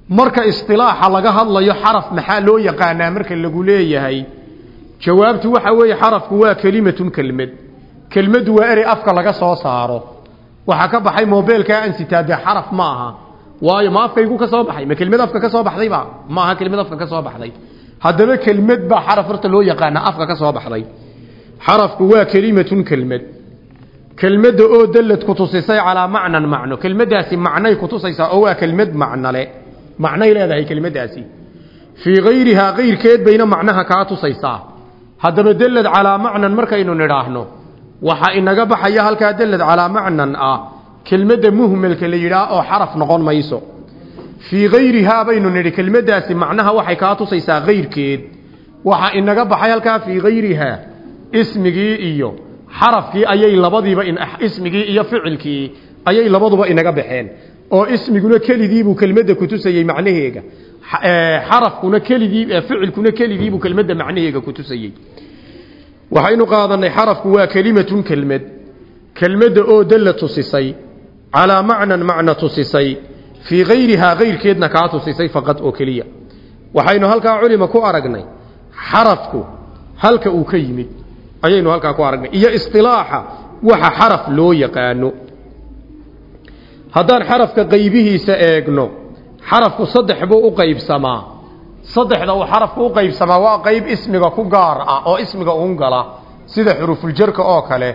marka istilaaxa laga hadlayo xaraf maxaa loo yaqaanaa marka lagu leeyahay? Jawaabtu waxa weeye xarafku waa kelimatun kelmad. Kelmaddu waa erey afka laga soo saaro. Waxaa ka baxay mobeelkaa aan sitaa dee xaraf ma aha. Waayo ma afkaygu ka soo baxay? Ma kelmad afka ka soo baxdayba ma aha kelmad afka ka soo baxday. Haddaba kelmad baa xaraf horta loo yaqaanaa afka ka soo baxday. Xarafku waa kelimatun kelmad. Kelmadda oo dallad ku tusisay calaa macnan macno. Kelmaddaasi macnay ku tusaysaa oo waa kelmad macnole macnay leedahay kelmaddaasi fii hayrihaa kayrkeed bayna macnaha kaa tusaysaa. Haddaba dallad calaa macnan markaynu nidhaahno waxaa inaga baxaya halkaa dallad calaa macnan ah kelmadda muhmelka la yidhaah oo xaraf noqon mayso. Fii hayrihaa baynu nidhi kelmaddaasi macnaha waxay kaa tusaysaa kayrkeed waxaa inaga baxay halkaa fii hayrihaa ismigii iyo xarafkii ayay labadiiba ismigii iyo ficilkii ayay labaduba inaga baxeen oo ismiguna kelidiibuu kelmadda kutusayey macnaheega. Xarafkuna kelidii ficilkuna kelidiibuu kelmadda macnaheega kutusayey waxaynu qaadanay xarafku waa kelimatun kelmad. Kelmadda oo dalla tusisay calaa macnan macna tusisay fii hayrihaa kayrkeedna kaa tusisay faqad oo keliya. Waxaynu halkaa culima ku aragnay xarafku halka uu ka yimid ayaynu halkaa ku aragnay. Iyo isilaaxa waxa xaraf loo yaqaano haddaan xarafka qaybihiisa eegno xarafku saddex buu u qaybsamaa. Saddexda uu xarafku u qaybsamaa waa qayb ismiga ku gaar ah oo ismiga uun gala sida xurufuljarka oo kale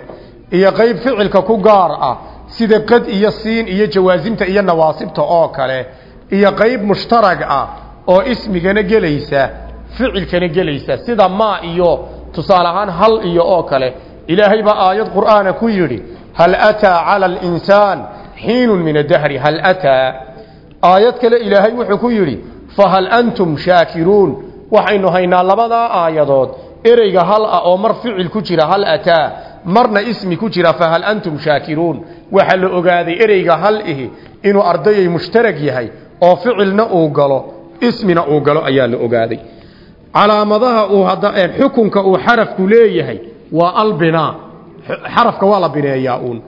iyo qayb ficilka ku gaar ah sida qad iyo siin iyo jawaasimta iyo nawaasibta oo kale iyo qayb mushtarag ah oo ismigana gelaysa ficilkana gelaysa sida maa iyo tusaale ahaan hal iyo oo kale. Ilaahay baa aayad qur'aana ku yidhi hal ataa cala alinsaan xiinun min adahri hal ataa aayad kale ilaahay wuxuu ku yidhi fahal antum shaakiruun? Waxaynu haynaa labadaa aayadood. Ereyga hal ah oo mar ficil ku jira hal ataa marna ismi ku jira fahal antum shaakiruun? Waxaa la ogaaday ereyga hal ihi inuu ardayay mushtarag yahay oo ficilna uu galo ismina uu galo ayaa la ogaaday. Calaamadaha uu xukunka uu xarafku leeyahay waa albinaa. Xarafka waa la bineeyaa uun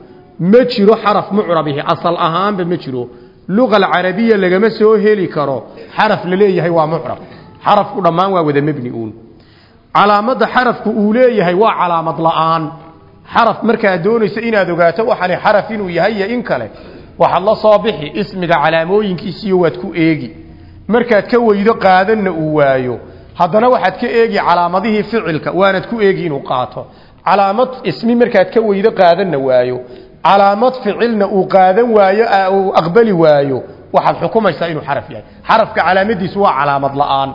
ma jiro xaraf mucrabihi asal ahaanba ma jiro. Luqa alcarabiya lagama soo heli karo xaraf la leeyahay waa mucrab. Xarafku dhammaan waa wada mebni uun. Calaamadda xarafku uu leeyahay waa calaamad la'aan. Xaraf markaad doonayso inaad ogaato waxani xaraf inuu yahay in kale. Waxaad la soo bixi ismiga calaamooyinkiisiiyo waad ku eegi. Markaad ka weydo qaadanna uu waayo. Haddana waxaad ka eegi calaamadihii ficilka waanad ku eegi inuu qaato. Calaamad ismi markaad ka weydo qaadanna waayo calaamad ficilna uu qaadan waayo uu aqbali waayo waxaad xukumaysaa inuu xaraf yahay. Xarafka calaamadiisu waa calaamad la'aan.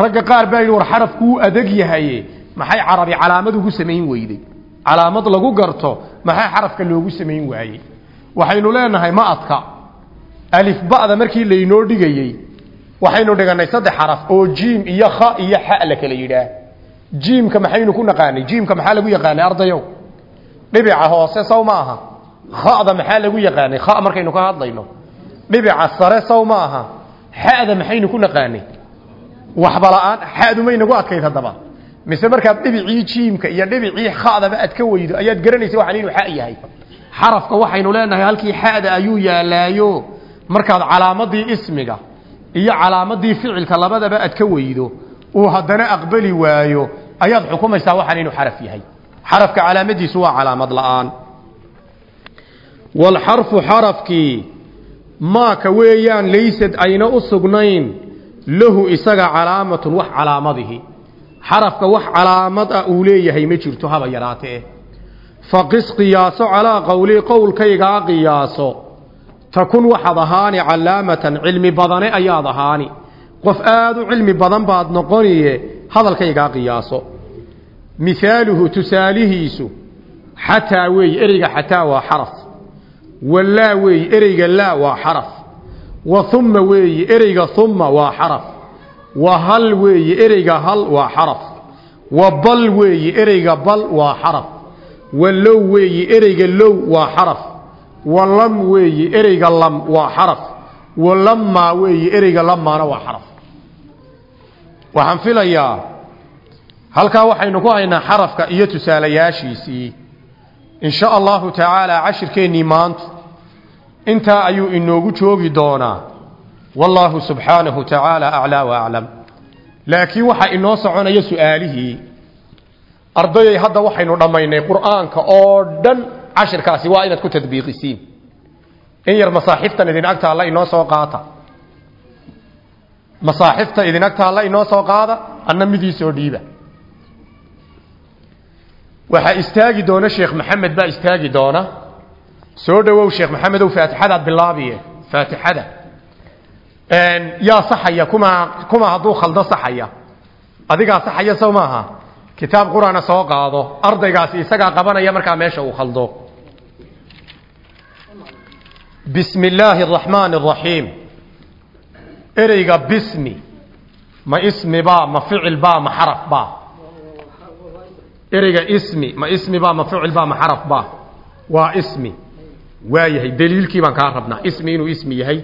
Ragga qaar baa yidhi war xarafku wuu adag yahaye. Maxay carabi calaamad ugu samayn weyday? Calaamad lagu garto maxay xarafka loogu samayn waayey waxaynu leenahay ma adka. Alifba'da markii laynoo dhigayey waxaynu dhiganay saddex xaraf oo jiim iyo kha iyo xa la kala yidhaah. Jiimka maxaynu ku naqaanay? Jiimka maxaa lagu yaqaanay ardayow dhibica hoose saw ma aha khada maxaa lagu yaqaanay? Kha markaynu ka hadlayno. Dhibica sare saw ma aha xada maxaynu ku naqaanay? Waxba la'aan xadu may nagu adkayd haddaba. Mise markaad dhibicii jiimka iyo dhibicii khadaba aad ka weydo ayaad garanaysa waxaan inuu xa yahay. Xarafka waxaynu leenahay halkii xada ayuu yaalaayo. Markaad calaamadii ismiga iyo calaamadii ficilka labadaba aad ka weydo uu haddana aqbali waayo. Ayaad xukumaysaa waxaan inuu xaraf yahay xarafka calaamadiisu waa calaamad la'aan. Walxarfu xarafkii maaka weeyaan laysad ayna u sugnayn lahu isaga calaamatun wax calaamadihi. Xarafka wax calaamad ah uu leeyahay ma jirto haba yaraatee. Faqis qiyaaso calaa qowlii qowlkaygaa qiyaaso. Takun waxaad ahaani calaamatan cilmi badane ayaad ahaani. Qof aad u cilmi badan baad noqoniye hadalkaygaa qiyaaso mihaaluhu tusaalihiisu xataa weeye ereyga xataa waa xaraf. Walaa weeye ereyga laa waa xaraf. Wa humma weeye ereyga humma waa xaraf. Wa hal weeye ereyga hal waa xaraf. Wa bal weeye ereyga bal waa xaraf. Wa low weeye ereyga low waa xaraf. Wa lam weeye ereyga lam waa xaraf. Wa lammaa weeye ereyga lamaana waa xaraf. Waxaan filayaa halkaa waxaynu ku haynaa xarafka iyo tusaalayaashiisii. In sha allahu tacaala cashirkeennii maanta intaa ayuu inoogu joogi doonaa. Wallaahu subxaanahu tacaala aclaa wa aclam. Laakiin waxaa inoo soconaya su'aalihii ardayay hadda waxaynu dhammaynay qur'aanka oo dhan cashirkaasi waa inaad ku tadbiiqisiin. In yar masaaxiftan idin agtaalla inoo soo qaata. Masaaxifta idin agtaalla inoo soo qaada anna midii soo dhiiba waxaa istaagi doona sheekh maxamed baa istaagi doona. Soo dhawow sheekh maxamedow faatixadaad bilaabiye faatixada. Yaa saxaya kuma kuma hadduu khaldo saxaya. Adigaa saxaya sow maaha? Kitaab qur'aana soo qaado. Ardaygaasi isagaa qabanaya markaa meesha uu khaldo. Bismi illaahi araxmaani araxiim ereyga bismi ma ismi baa ma ficil baa ma xaraf baa ereyga ismi ma ismi baa ma ficil baa ma xaraf baa waa ismi. Waa yahay. Daliilkii baan kaa rabnaa. Ismi inuu ismi yahay.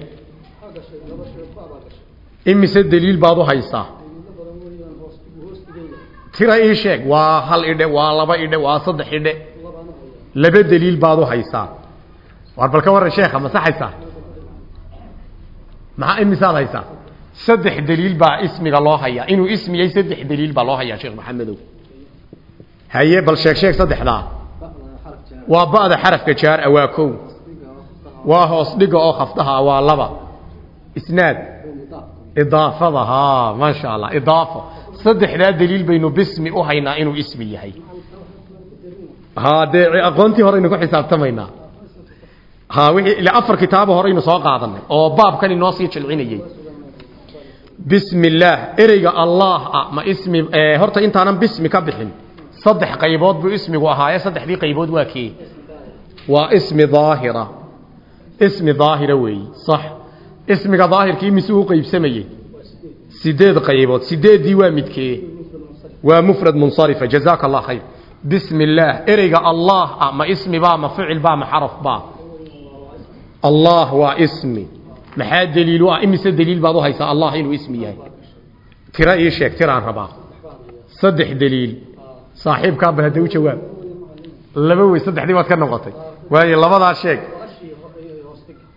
Imise daliil baad u haysaa? Tira ii sheeg. Waa hal idhe waa laba idhe waa saddex idhe. Laba daliil baad u haysaa. Waar bal ka warran sheekha ma saxaysaa maxaa imisaad haysaa? Saddex daliil baa ismiga loo hayaa. Inuu ismi yahay saddex daliil baa loo hayaa sheekh maxamedow haye bal sheeg sheeg saddexdaa waa ba'da xarafka jaar a waa kow. Waa hoos dhiga oo khafdaha waa laba. Isnaad. Idaafada haa maasha allah idaafo. Saddexdaa daliil baynu bismi u haynaa inuu ismi yahay. Ha dee aqoontii horeynu ku xisaabtamaynaa. Ha wixii ila afar kitaabo horeynu soo qaadanay oo baabkan inoo sii jilcinayay. Bismi illaah ereyga allah ah ma ismi horta intaanan bismi saddex qaybood buu ismigu ahaaye saddexdii qaybood waa kee waa ismi daahira. Ismi daahira weeyi sax. Ismiga daahirkii misuu u qaybsamayey sideed qaybood. Sideeddii waa midkee? Waa mufrad munsarifa. Jazaaka allah khayr. Bismi illaah ereyga allah ah ma ismi baa ma ficil baa ma xaraf baa? Allah waa ismi. Maxaa daliil u ah? Imise daliil baad u haysaa? Allah inuu ismi yahay. Tira ii sheeg tiraan rabaa. Saddex daliil saaxiibkaaba hadda u jawaab. Laba wey saddexdii baad ka noqotay. Waayo labadaa sheeg.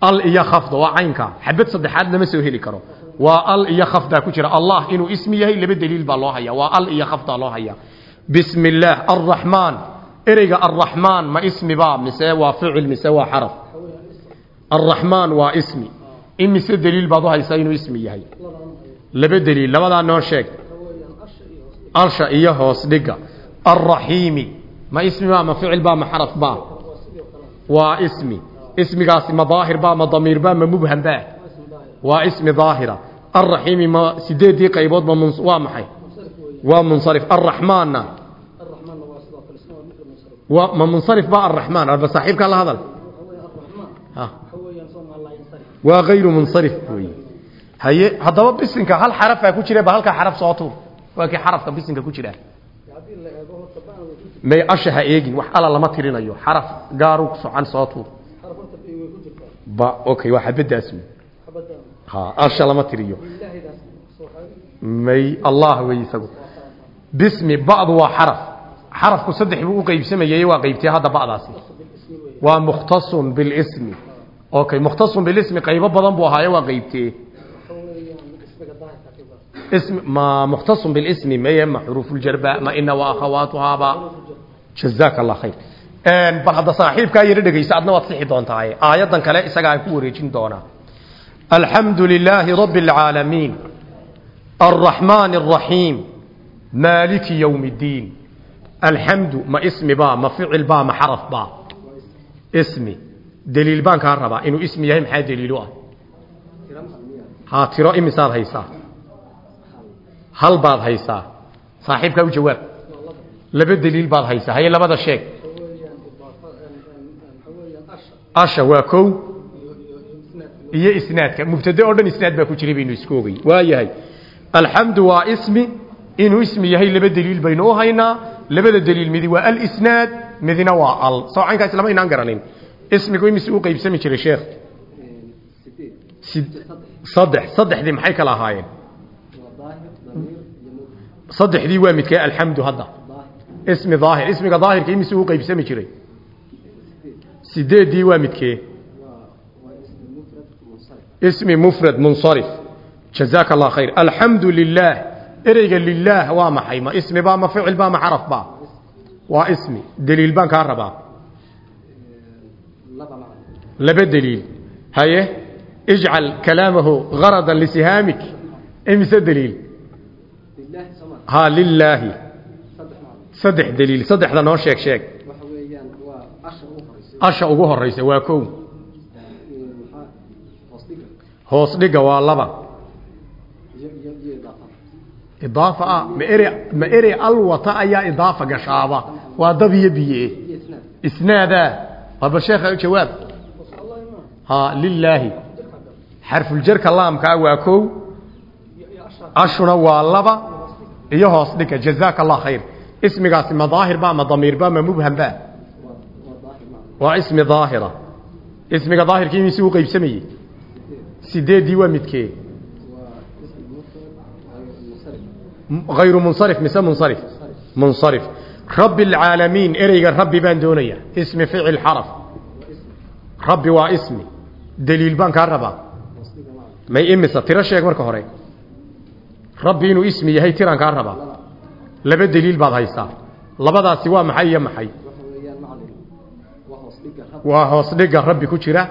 Al iyo khafda waa caynka. Xabad saddexaad lama soo heli karo. Waa al iyo khafdaa ku jira. Allah inuu ismi yahay laba daliil baa loo hayaa. Waa al iyo khafdaa loo hayaa. Bismi illaah arraxmaan ereyga arraxmaan ma ismi baa mise waa ficil mise waa xaraf? Arraxmaan waa ismi. Imise daliil baad u haysaa inuu ismi ma ismi baa ma ficil baa ma xaraf baa waa ismi ismigaasi ma daahir baa ma damiir baa ma mubham baa waa ismi daahira alraxiimi ma sideedii qaybood ma waa maxay waa munsarif alraxmaanna waa ma munsarif baa alraxmaan alba saaxiibkaa la hadal waa hayru munsarif wey haye haddaba bisinka hal xarafaa ku jira ba halkaa xaraf soo tuur waa kii xarafka bisinka ku jira may asha ha eegin wax ala lama tirinayo xaraf gaaru socan soo tuur ba okay waa xabadaas wey ha asha lama tiriyo may allah wey isagu bismi ba'du waa xaraf xarafku saddex buu u qaybsamayay waa qaybtay hadda ba'daasi waa mukhtasun bilismi okay mukhtasun bilismi qaybo badan buu ahaaye waa qaybtee اسم ما مختص بالاسم ما ما حروف الجرباء ما إن وأخواتها با جزاك الله خير ان بل هذا صاحب كاي يردغيس ادنا واد صحي دونتاي ايادن كله اسغا ku wareejin doona الحمد لله رب العالمين الرحمن الرحيم مالك يوم الدين الحمد ما اسم با ما فعل با ما حرف با اسمي دليل بان كان ربا انه اسم يهم حا دليلو ها ترى مثال هيسا hal baad haysaa saaxiibkaa u jawaab laba daliil baad haysaa. Haye labada sheeg. Asha waa kow. Iyo isnaadka. Mubtade oo dhan isnaad baa ku jiray baynu isku ogey waayahay alxamdu waa ismi. Inuu ismi yahay laba deliil baynu u haynaa. Labada deliil midi waa alisnaad midina waa al. Soo caynkaas lama inaan garanin. Ismigu imise u qaybsami jiray sheekh. Saddex. Saddexdii maxay kala ahaayeen? Saddexdii waa midkee alxamdu hadda ismi daahir. Ismiga daahirka imise u qaybsami jiray. Sideeddii waa midkee? Ismi mufrad munsarif. Jazaaka allah khayr. Alxamdu lilaah ereyga lilaah waa maxay? Ma ismi baa ma ficil baa ma xaraf baa waa ismi. Deliil baan kaa rabaa. Laba deliil. Haye? Ijcal kalaamahu garadan lisihaamik imise deliil? Ha lilaahi saddex deliil saddexda noo sheeg sheeg. Asha ugu horeysa waa kow. Hoos dhiga. Waa laba. Idaafa. Ah ma ere ma ere alwata ayaa idaafa gashaaba. Waa dab iyo biye isnaadaa haba sheekha jawaab. Ha lilaahi xarfuljarka laamkaa waa kow. Ashuna waa laba. Iyo hoos dhiga. Jazaaka allah khayr ismigaasi ma daahir ba ma damiir ba ma mubham ba waa ismi daahira. Ismiga daahirkii mise u qaybsamayey sideeddii waa midkee? غayru munsarif mise munsarif? Munsarif. Rabbi اlcaalamiin ereyga rabbi baan doonaya. Ismi ficil xaraf. Rabbi waa ismi. Deliil baan kaa rabaa. May imisa? Tiro sheeg marka hore. Rabbi inuu ismi yahay tiraan kaa rabaa laba deliil baad haysaa. Labadaasi waa maxay iyo maxay? Waa hoos dhiga rabbi ku jira.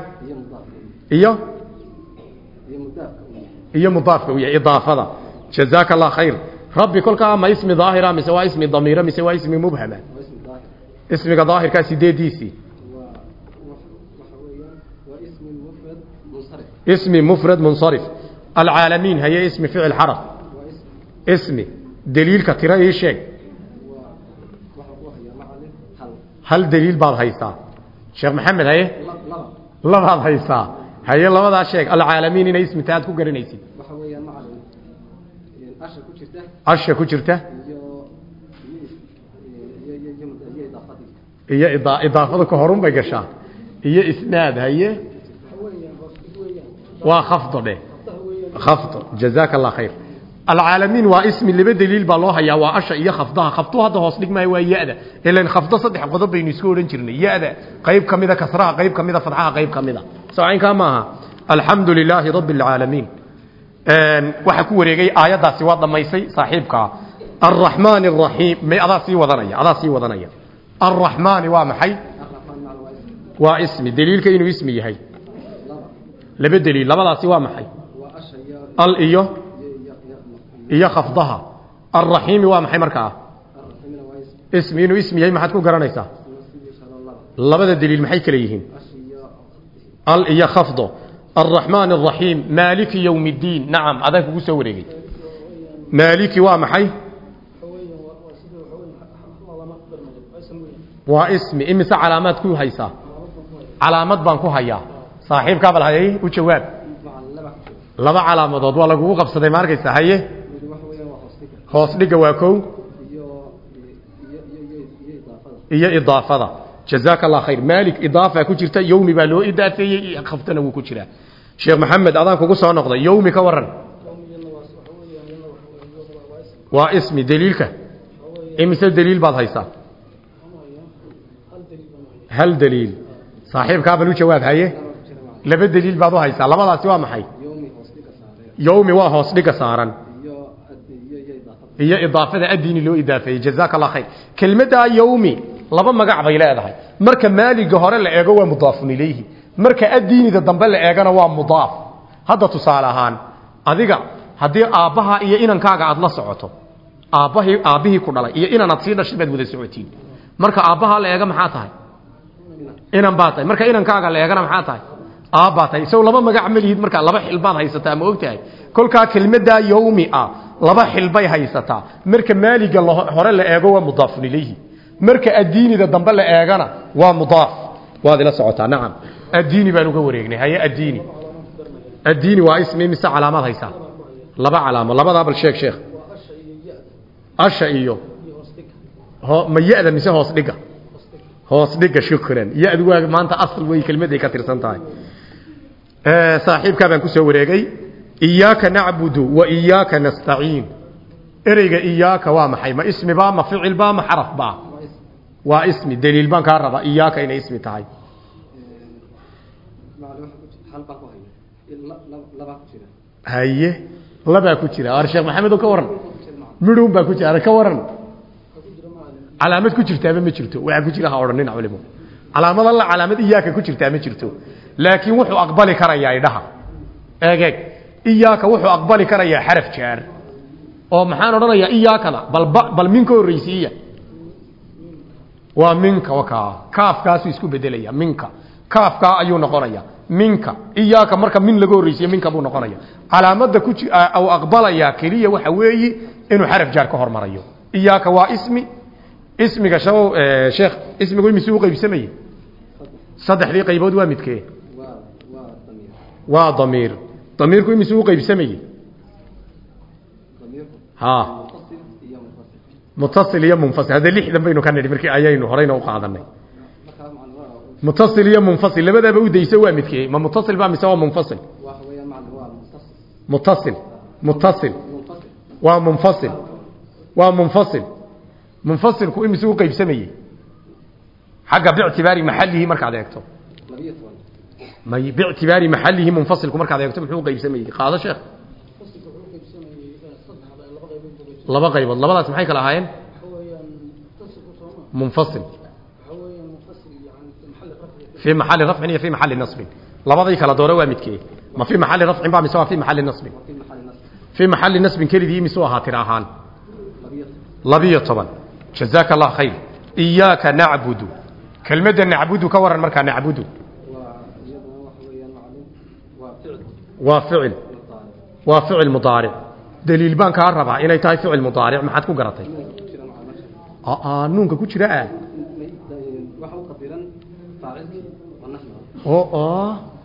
Iyo? Iyo mudaafka u yahay idaafada. Jazaaka allah khayr. Rabbi kolkaa ma ismi daahira mise waa ismi damiira mise waa ismi mubhama? Ismiga daahirkaa sideediisii ismi mufrad munsarif. Alcaalamiin haye ismi ficil xaraf. Ismi deliilka tira ii sheeg. Hal deliil baad haysaa sheekh maxamed haye? Labaad haysaa haye labadaa sheeg. Alcaalamiin inay ismi taad ku garanaysid. Asha ku jirta. Iyo idaafada ka horun bay gashaa. Iyo isnaad haye? Waa khafdo dheh khafdo jazaaka allah khayr alcaalamiin waa ismi laba deliil baa loo hayaa waa asha iyo khafdaha khafdu hadda hoos dhigmaayo waa ya-da ilan khafdo saddex qodob baynu isku odhan jirnay ya-da qayb ka mida kasraha qayb ka mida fadxaha qayb ka mida soo caynkaa maaha alxamdu lilaahi rabbi alcaalamiin waxaa ku wareegay aayaddaasi waa dhammaysay saaxiibkaa alraxmaan araxiim may adaa sii wadanaya adaa sii wadanaya alraxmaani waa maxay waa ismi deliilka inuu ismi yahay laba deliil labadaasi waa maxay al iyo iyo khafdaha alraxiimi waa maxay markaa ismi inuu ismi yahay maxaad ku garanaysaa labada deliil maxay kale yihiin al iyo khafdo الرحمن الرحيم مالك يوم الدين نعم هذا كوكو سو wareegay مالك waa maxay waa ismi imise calaamad ku haysaa calaamad baan ku hayaa saaxiibka bal hayay u jawaab laba calaamadood waa lagu qabsaday ma arkaysa haye hoos dhiga waa kow. Iyo idaafada. Jazaaka allah khayr. Maalik idaafa ku jirta yowmi baa loo idaafeeyey khaftana wuu ku jiraa. Sheekh maxamed adaan kugu soo noqday yowmi ka waran waa ismi deliilka. Imise deliil baad haysaa? Hal deliil. Saaxiibkaa bal u jawaab haye? Laba deliil baad u haysaa. Labadaasi waa maxay? Yowmi waa hoos dhiga saaran iyo idaafada addiini loo idaafeeyey jazaaka allah khayr. Kelmaddaa yowmi laba magac bay leedahay. Marka maaliga hore la eego waa mudaafun ilayhi. Marka addiinida dambe la eegana waa mudaaf. Hadda tusaale adiga haddii aabbaha iyo inankaaga aad la socoto aabbahii aabbihii ku dhalay iyo inanaad sii dhashay wada socotiin. Marka aabbaha la eega maxaa tahay? Inan baa marka inankaaga la eegana maxaa tahay aabbaa tahay isago laba magac ma lihid laba xil baad haysataa ma ogtahay? Kolkaa kelmaddaa yowmi ah laba xil bay haysataa. Marka maaliga hore la eego waa mudaafun ilayhi marka addiinida dambe la eegana waa mudaaf. Waad ila socotaa nacam. Addiini baan uga wareegnay. Haye addiini. Addiini waa ismi mise calaamad haysaa? Laba calaamo. Labadaa bal sheeg sheekh. Asha iyo ma ya-da mise hoos dhiga? Hoos dhiga shukran. Ya-du waa maanta asl wey kelmaday ka tirsan tahay saaxiibkaa baan ku soo wareegay. Iyaaka nacbudu wa iyaaka nastaciin. Ereyga iyaaka waa maxay? Ma ismi baa ma ficil baa ma xaraf baa? Waa ismi. Daliil baan kaa raba iyaaka inay ismi tahay. Haye labaa ku jira. Ar sheekh maxamed oo ka waran. Midhown baa ku jira. Ar ka waran. Calaamad ku jirtaaba ma jirto. Waxaa ku jira ha odhanina culimo calaamad alla calaamad iyaaka ku jirtaa ma jirto laakiin wuxuu aqbali karayaa idhaha. Eeg iyaaka wuxuu aqbali karayaa xaraf jaar. Oo maxaan odhanayaa iyaakada bal bal minka horreysiiya waa minka wakaa kaafkaasuu isku bedelaya minka. Kaafkaa ayuu noqonaya minka. Iyaaka marka min laga horreysiiyo minka buu noqonaya calaamada ku uu aqbalaya keliya waxa weeyi inuu xaraf jaar ka hormarayo. Iyaaka waa ismi. Ismiga shaw sheekh ismigu imise u qaybsamayey saddexdii qaybood waa midkee waa damiir. Damiirku imise u qaybsamayey ha. Mutasil iyo munfasil. Hadda lixdan baynu ka nidhi markii ayaynu horeyna u qaadanay mutasil iyo munfasil. Labadaaba u dayso waa midkee ma mutasil baa mise waa munfasil? Mutasil mutasil waa munfasil. Waa munfasil. Munfasilku imise u qaybsamayey xagga bictibaari maxalihi markaad eegto may bictibaari maxalihi munfasilku markaad eegto muxuu qaybsamayey? Qaado sheekh. Laba qaybood. Labadaas maxay kala ahaayeen? Munfasil. Fii maxali rafcin iyo fii maxali nasbin. Labadii kala doore waa midkee? Ma fii maxali rafcin ba mise waa fii maxali nasbin? Fii maxali nasbin keligii misuu ahaa tir ahaan? Labiyo toban. Jazaaka allah khayr. Iyaaka nacbudu. Kelmadda nacbudu ka waran markaa waa ficil. Waa ficil mudaaric. Daliil baan kaa rabaa inay tahay ficil mudaaric maxaad ku garatay? Nuunka ku jira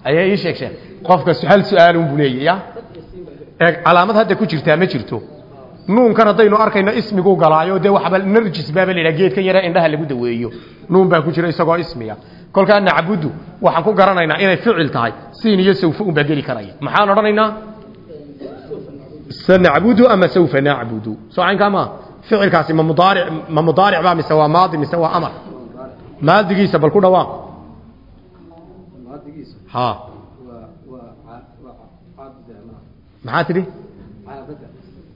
ayaa ii sheegshee qofka hal su'aalun buu leeya ya? Eeg calaamad hadda ku jirtaa ma jirto. Nuunkan haddaynu arkayno ismiguu galaayo dee waxba narjis baaba la yidhaha geedkan yara indhaha lagu daweeyo. Nuun baa ku jira isagoo ismiga kolkaa nacbudu waxaan ku garanaynaa inay ficil tahay. Siin iyo sawfa un baa geli karaya. Maxaan odhanaynaa? Sanacbudu ama sawfa nacbudu? Soo caynkaa maa ficilkaasi ma mudaaric ma mudaaric baa mise waa maadi mise waa amar? Maadigiisa bal ku dhawaaq ha. Maxaa tidhi?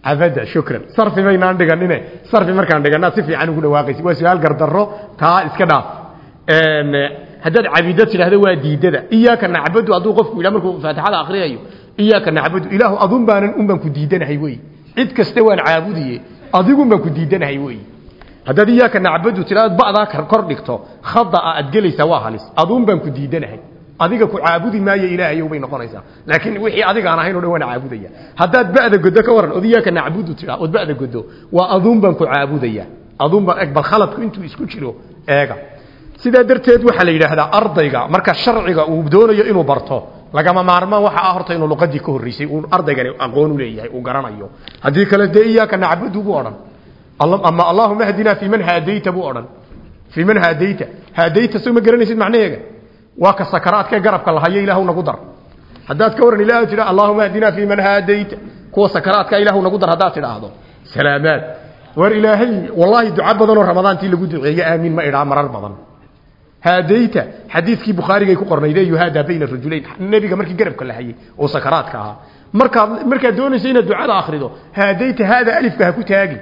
Cabada shukran. Sarfi baynaan dhiganine sarfi markaan dhigana si fiican ugu dhawaaqaysi. Waa su'aal gardaro taa iska dhaaf haddaad cabido tidhahdo waa diidada. Iyaaka nacbadu hadduu qofku yidhaha markuu faatixada akriyayo iyaaka nacbadu ilaahu adun baanan un baan ku diidanahay wey. Cid kaste waan caabudiye adigun baan ku diidanahay wey. Haddaad iyaaka nacbadu tidhahdo ba'daa kor dhigto khada a aad gelaysaa waa halis. Adun baan ku diidanahay. Adiga ku caabudi maayo ilaahayow bay noqonaysaa. Laakiin wixii adigaan ahayn o dhan caabudaya. Haddaad ba'da goddo ka waran od iyaaka nacbudu tidhaa od ba'da waa aduun baan ku caabudaya. Aduun baan bal khaladku intuu isku jiro eega sidaa darteed waxaa la yidhaahdaa ardayga marka sharciga uu doonayo inuu barto lagama maarmaan waxa ah horta inuu luqadii ka horreysay uu ardaygani aqoon u leeyahay uu garanayo. Haddii kale dee iyaaka nacbudu buu odhan. Ama allahuma hdinaa fii man haadayta buu odhan. Fii man haadayta. Haadayta soo garanaysid macnaheega waa ka sakaraadkee garabka lahayo ilaahu nagu dar. Haddaad ka waran ilaah tidha allahuma hdinaa fii man haadayta. Kuwa sakaraadka ilaahu nagu dar haddaad tidhaahdo. Salaamaad. War ilaahay wallaahi duco badanoo ramadaantii lagu duceeye aamiin ma idhaa marar badan haadayta xadiidkii bukhaarigay ku qornayd ee yuhaadaa bayna rajulayn nebiga markii garabka la hayay oo sakaraadka ahaa markaad markaad doonayso inaad ducada akhrido haadayta haada alifka ha ku taagi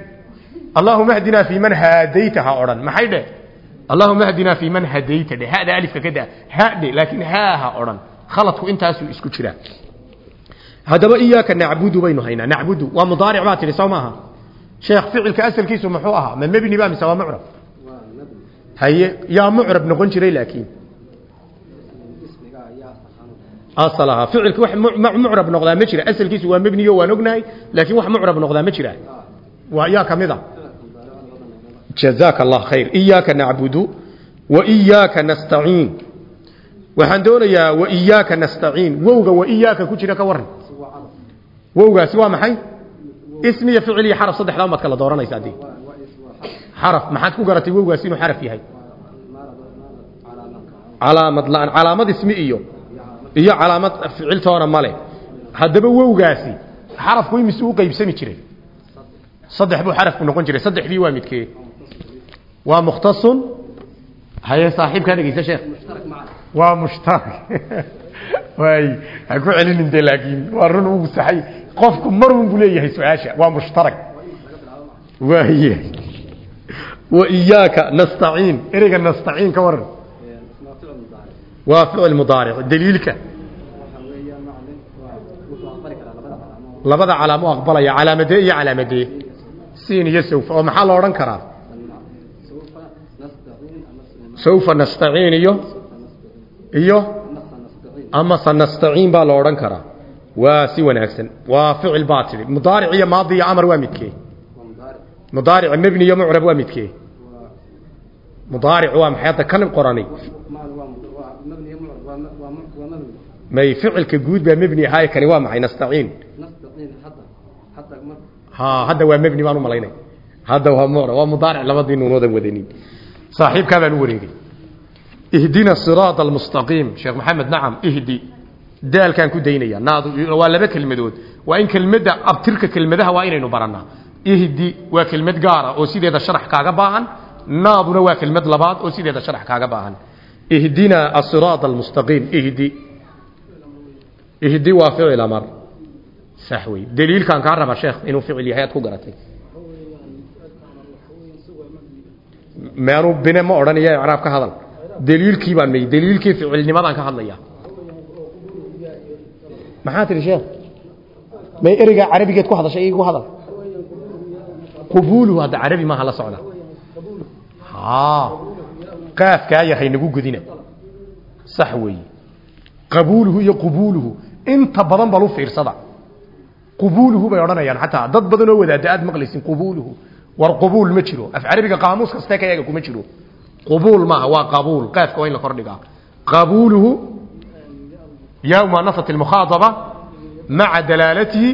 allahuma hdinaa fii man haadayta ha odhan maxay dheh allahuma hdinaa fii man hadayta dheh hada alifka ka daa hadhe laakiin haa ha odhan khaladku intaasuu isku jiraa haddaba iyaaka nacbudu baynu haynaa nacbudu waa mudaaric baa tidhi soo maaha sheekh ficilka asalkiisu muxuu ahaa ma mebni ba mise waa mucrab haye yaa mucrab noqon jiray laakiin. Asal ahaa ficilka wax mucrab noqdaa ma jira. Asalkiisu waa mebniyo waan ognahay laakiin wax mucrab noqdaa ma jira. Waa yaa ka mid a. Jazaaka allah khayr. Iyaaka nacbudu wa iyaaka nastaciin. Waxaan doonayaa wa iyaaka nastaciin. Wowga wa iyaaka ku jira ka waran wowgaasi waa maxay? Ismi iyo ficil iyo xaraf saddexdaa umaad kala dooranaysaa dee xaraf. Maxaad ku garatay wowgaasi inuu xaraf yahay? Calaamad la'aan. Calaamad ismi iyo iyo calaamad ficiltoona male haddaba wowgaasi xarafku imise u qaybsami jiray saddex buu xarafku noqon jiray saddexdii waa midkee? Waa mukhtasun? Haye saaxiibkaa dhegeysa sheekh. Waa mushtarak. <laughs> Waay ha ku celinin de laakiin waa run uu saxay. Qofku marun buu leeyahay su'aasha. Waa mushtarak. Waaye ereyga nastaciin ka waran. Waa ficil mudaaric daliilka. Labada calaamo aqbalaya calaamadee iyo calaamadee siin iyo sawfa oo maxaa lo odhan karaa? Sawfa nastaciin iyo iyo ama sanastaciin baa lo odhan karaa. Waa si wanaagsan. Waa ficil baa tidhi mudaaric iyo maadi iyo amar waa midkee mudaaric mebni iyo mucrab waa midkee mudaaric waa maxay hadda kan qorani may ficilka guud baa mebni ahaay kani waa maxay nastaciin ha hadda waa mebni baan u malaynay hadda waa mucrab waa mudaaric labadii nuunoodan wadanin saaxiibkaa baan u wareegay ihdina siraada almustaqiim sheekh maxamed nacam ihdi daalkaan ku daynaya naadu waa laba kelmadood waa in kelmadda abtirka kelmadaha waa inaynu barannaa ihdi waa kelmad gaara oo sideeda sharax kaaga baahan naaduna waa kelmad labaad oo sideeda sharax kaaga baahan. Ihdina asiraada almustaqiim ihdi. Ihdi waa ficil amar. Sax wey daliilkaan kaa raba sheekh inuu ficil yahay aad ku garatay. Meanu bine ma odhanaya icraab ka hadal. Daliilkii baan may daliilkii ficilnimadaan ka hadlaya. Maxaa tihi sheekh? May ereyga carabigeed ku hadashay igu hadal qabuluhu hadda carabi maaha la socda. Qaafkaa yar haynagu godina sax weeye qabuluhu iyo qubuluhu inta badan bal u fiirsada. Qubuluhu bay odhanayaan xataa dad badan oo wadaada aad maqlaysin qubuluhu war qubuul ma jiro. Af carabiga qaamuus kaste ka eega kuma jiro. Qubuul maaha waa qabuul. Qaafka waa in la kordhigaa qabuluhu yaa muanasati lmukhaadaba maca dalaalatihi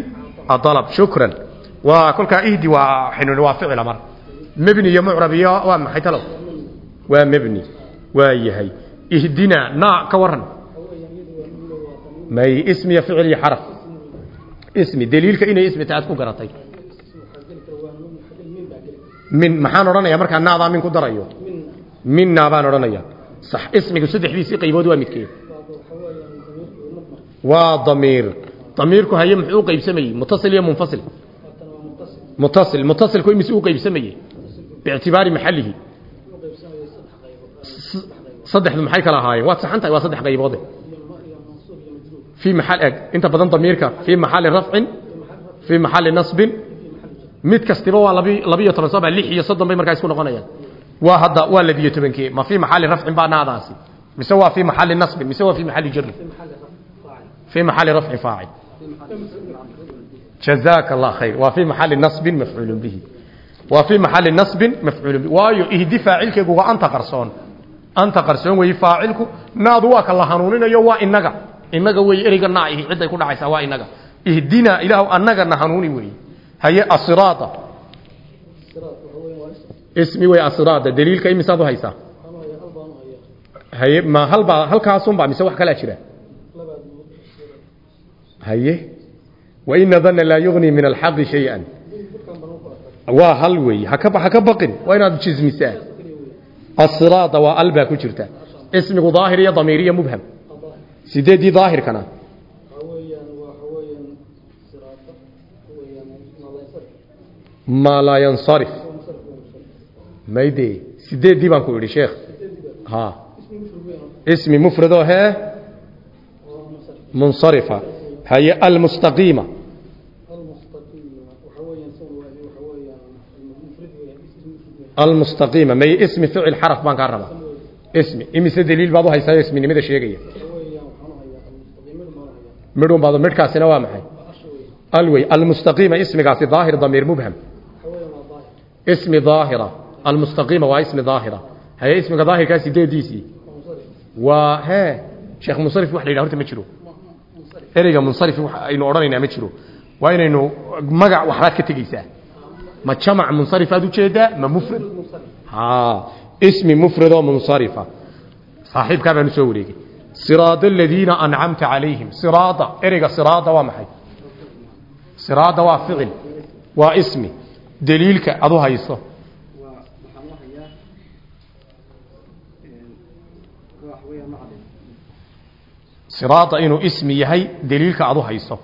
adalab. Shukran. وكل كاهدي وحين الوافق الأمر مبني معربية ومحيط له ومبني ويهي اهدنا نا كورن. ما هي اسم يفعل حرف. اسم دليل كإن اسم تعسكو قرطي. من محان رنيا مركا ناضا من كدر أيوه من نابان رنيا صح اسمك سدح بي سيقي بودوا متكي وضمير ضميرك هي محوق يبسمي متصل يا منفصل. mutasil mutasilku imise u qaybsamayey biictibaari maxallihi saddexdu maxay kala ahaayeen waad saxan tahay waa saddex qayboode fii maxal eg inta badan damiirka fii maxalli rafcin fii maxalli nasbin mid kastiba waa labi labiyo toban sooba lix iyo soddon bay markaa isku noqonayaan waa hadda waa labiyo tobankee ma fii maxalli rafcin baa naadaasi mise waa fii maxalli nasbin mise waa fii maxalli jarri في محل رفع فاعل جزاك الله خير وفي محل نصب مفعول به وفي محل نصب مفعول به وايو اهدي فاعلك هو انت قرصون انت قرصون وي فاعلك ناد واك الله حنونين يو وا انغا انغا وي اريغا ناعي عيد ku dhacaysa waa inaga ihdina ilahu anaga na hanuuni wey haye asirata ismi way asirata daliilka imisaad u haysaa haye ma halba halkaasun baa mise wax kala jira haye waina dana laa yugni min alxaqi shay-an. Waa hal weeye haka haka baqin. Waa inaad jismisaa. Asiraada waa al baa ku jirta. Ismigu daahir iyo damiir iyo mubham. Sideedii daahirkana. Maa laa yansarif. Mayde sideedii baan ku idhi sheekh. Ha ismi mufradoo hee? Munsarifa haye almustaqiima almustaqiima may ismi ficil xaraf baan kaa rabaa ismi imise daliil baad u haysaa isminimada sheegaya midhun baad midhkaasina waa maxay alwey almustaqiima ismigaasi daahir damiir mubham ismi daahira almustaqiima waa ismi daahira haye ismiga daahirkaa sideediisii waa hee sheekh musarif wax la yidhaha horta ma jiro ereyga munsarif aynu odhanaynaa ma jiro. Waa inaynu magac waxbaad ka tegeysaa. Ma jamac munsarifaad u jeedaa ma mufrad. Ismi mufrad oo munsarifa saaxiibkaa baanu soo wareegay. Siraada aladiina ancamta calayhim siraada ereyga siraada waa maxay? Siraada waa ficil waa ismi. Daliilka adu hayso siraada inuu ismi yahay daliilka adu hayso.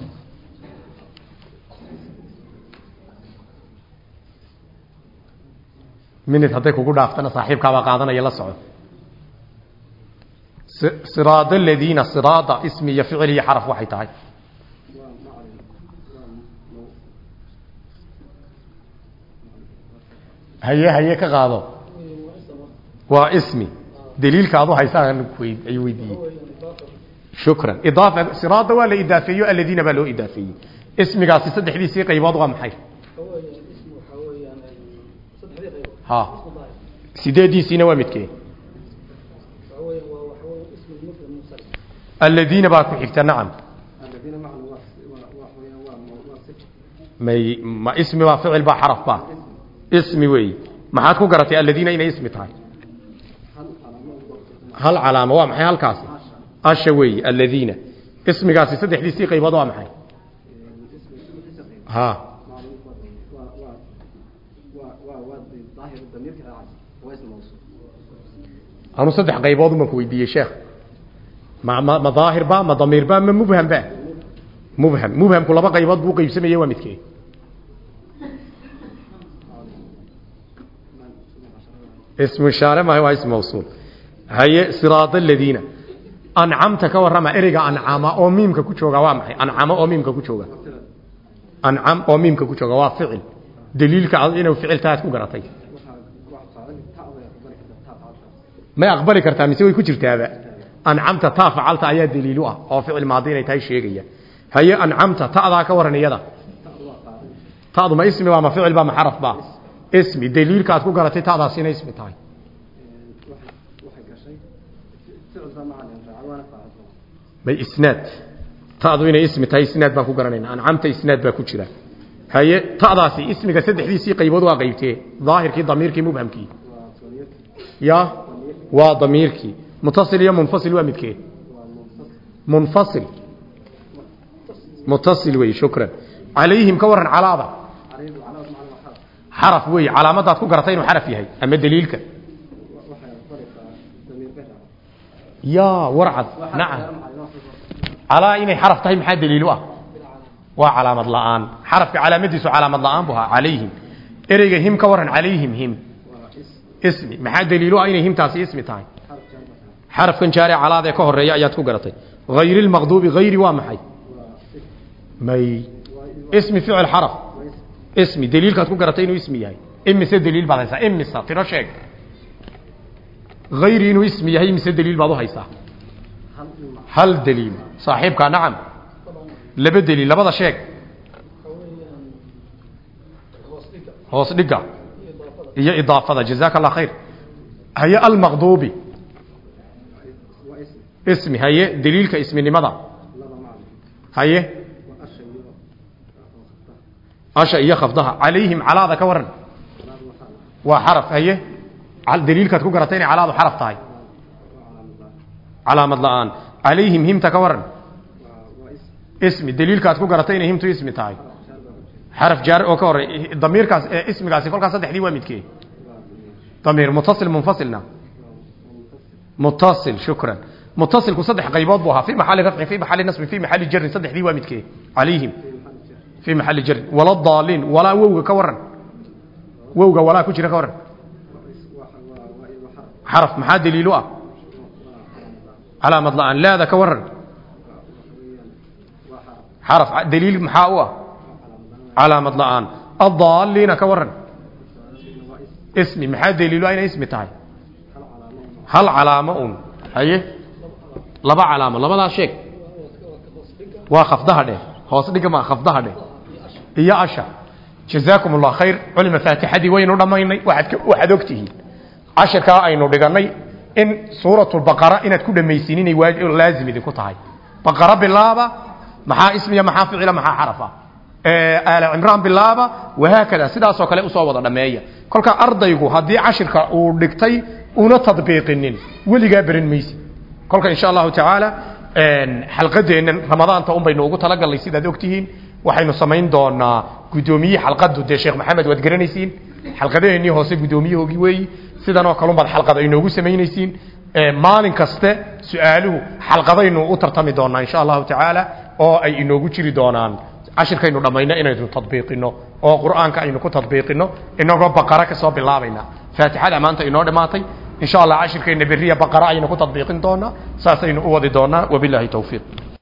Minid hadday kugu dhaaftana saaxiibkaabaa qaadanaya la soco siraada aladiina siraada ismi iyo ficil iyo xaraf waxay tahay. Haye haye ka qaado. Waa ismi. Daliilka adu haysaan ay weydiiyey shukran idaafa siraada waa la idaafeeyo aladiina baa loo idaafeeyey ismigaasi saddexdiisii qaybood waa maxay ha sideediisiina waa midkee aladiina baa ku xigta nacam may ma ismi baa ficil baa xaraf baa ismi weey maxaad ku garatay aladiina inay ismi tahay hal calaamo waa maxay halkaasi asha weey aladiina ismigaasi saddexdiisii qaybood waa maxay? Ha. Anu saddex qaybood uman ku weydiiyey sheekh. Ma ma ma daahir ba ma damiir ba ma mubham ba? Mubham. Mubhamku laba qaybood buu qaybsamaya waa midkee? Ismu ishaare maayo waa ism mawsuul. Haye siraada aladiina ancamta ka warrama ereyga ancama oo miimka ku jooga waa maxay? Ancamo oo miimka ku jooga. Ancam oo miimka ku jooga waa ficil. Daliilka inuu ficil taad ku garatay. May aqbali kartaa mise way ku jirtaaba? Ancamta taa facalta ayaa daliilu ah oo ficil maadi inay tahay sheegaya. Haye ancamta ta'daa ka waran ta'du ma ismi baa ma ficil baa ma xaraf baa? Ismi daliilka ku garatay ta'daas inay ismi tahay may isnaad. Ta'du inay ismi tahay isnaad baan ku garanayna ancamta isnaad baa ku jira. Haye ta'daasi ismiga saddexdiisii qaybood waa qaybtee. Daahirkii damiirkii mubhamkii. Ya? Waa damiirkii. Mutasil iyo munfasil waa midkee? Munfasil. Mutasil wey shukran. Calayhim ka waran calaada. Xaraf wey calaamadaad ku garatay inuu xaraf yahay ama daliilka? Ya warcad. Nacam calaa inay xaraf tahay maxaa daliilu ah? Waa calaamad la'aan. Xarafka calaamadiisu calaamad la'aan bu ahaa. Calayhim. Ereyga him ka waran calayhim him. Ismi. Maxaa daliilu ah inay himtaasi ismi tahay? Xarafkan jaare calaadee ka horreeya ayaad ku garatay. Hayri lmaqduubi hayri waa maxay? May. Ismi ficil xaraf. Ismi. Daliilkaad ku garatay inuu ismi yahay. Imise daliil baad haysaa? Imisa tiro sheeg. Hayri inuu ismi yahay imise daliil baad u haysaa hal daliil? Saaxiibka nacam. Laba daliil labada sheeg. Hoos dhiga. Iyo idaafada. Jazaaka allah khayr. Haye almaqduubi ismi haye daliilka isminimada. Haye. Asha iyo khafdaha. Calayhim calaada ka waran. Waa xaraf haye. Daliilkaad ku garatay inay calaadu xaraf tahay calaamad la'aan. Calayhim himta ka waran. Ismi daliilkaad ku garatay inay himtu ismi tahay. Xaraf jaar oo ka horey damiirkaas ismigaasi kolkaas saddexdii waa midkee? Damiir mutasil munfasilna. Mutasil shukran. Mutasilku saddex qaybood buu ahaa. Fi maxalli rafcin fi maxalli nasbin fi maxalli jarrin saddexdii waa midkee? Calayhim fi maxalli jarrin. Wala daaliin walaa wowga ka waran. Wowga walaa ku jira ka waran. Xaraf maxaa daliilu ah calaamad la'aan laada ka waran xaraf daliil maxaa u ah? Calaamad la'aan. Addaaliina ka waran ismi maxaa daliilu ah inay ismi tahay? Hal calaamo un haye? Laba calaamo labadaas sheeg. Waa khafdaha dheh. Hoos dhiga ma khafdaha dheh. Iyo asha. Jazaakum allah khayr. Culima faatixadii waynu dhammaynay. Waxaad waxaad ogtihiin. Cashirkaa aynu dhiganay in suuratulbaqara inaad ku dhammaysiin inay laazim idinku tahay. Baqara bilaaba maxaa ismiya maxaa ficila maxaa xarafa aala cimraan bilaaba wahaakada sidaasoo kale u soo wada dhameeya. Kolka ardaygu haddii cashirka uu dhigtay una tadbiiqinin. Weligaa beran maysi. Kolka insha allahu tacaala xalqadeennan ramadaanta un baynu ugu talagalnay sidaad ogtihiin. Waxaynu samayn doonaa guddoomiye xalqadu dee sheekh maxamed waad garanaysiin xalqadeennii hoose guddoomiyahoogii weeyi sidanoo kalunbaad xalqada inoogu samaynaysiin maalin kaste su'aaluhu xalqadaynu u tartami doonaa insha allahu tacaala oo ay inoogu jiri doonaan. Cashirkaynu dhammayno inaynu tadbiiqino oo qur'aanka aynu ku tadbiiqino. Inagoo baqara ka soo bilaabayna. Faatixada maanta inoo dhammaatay insha allah cashirkeenna beriya baqara ayaynu ku tadbiiqin doonaa. Saasaynu u wadi doonaa. Wabilaahi towfiiq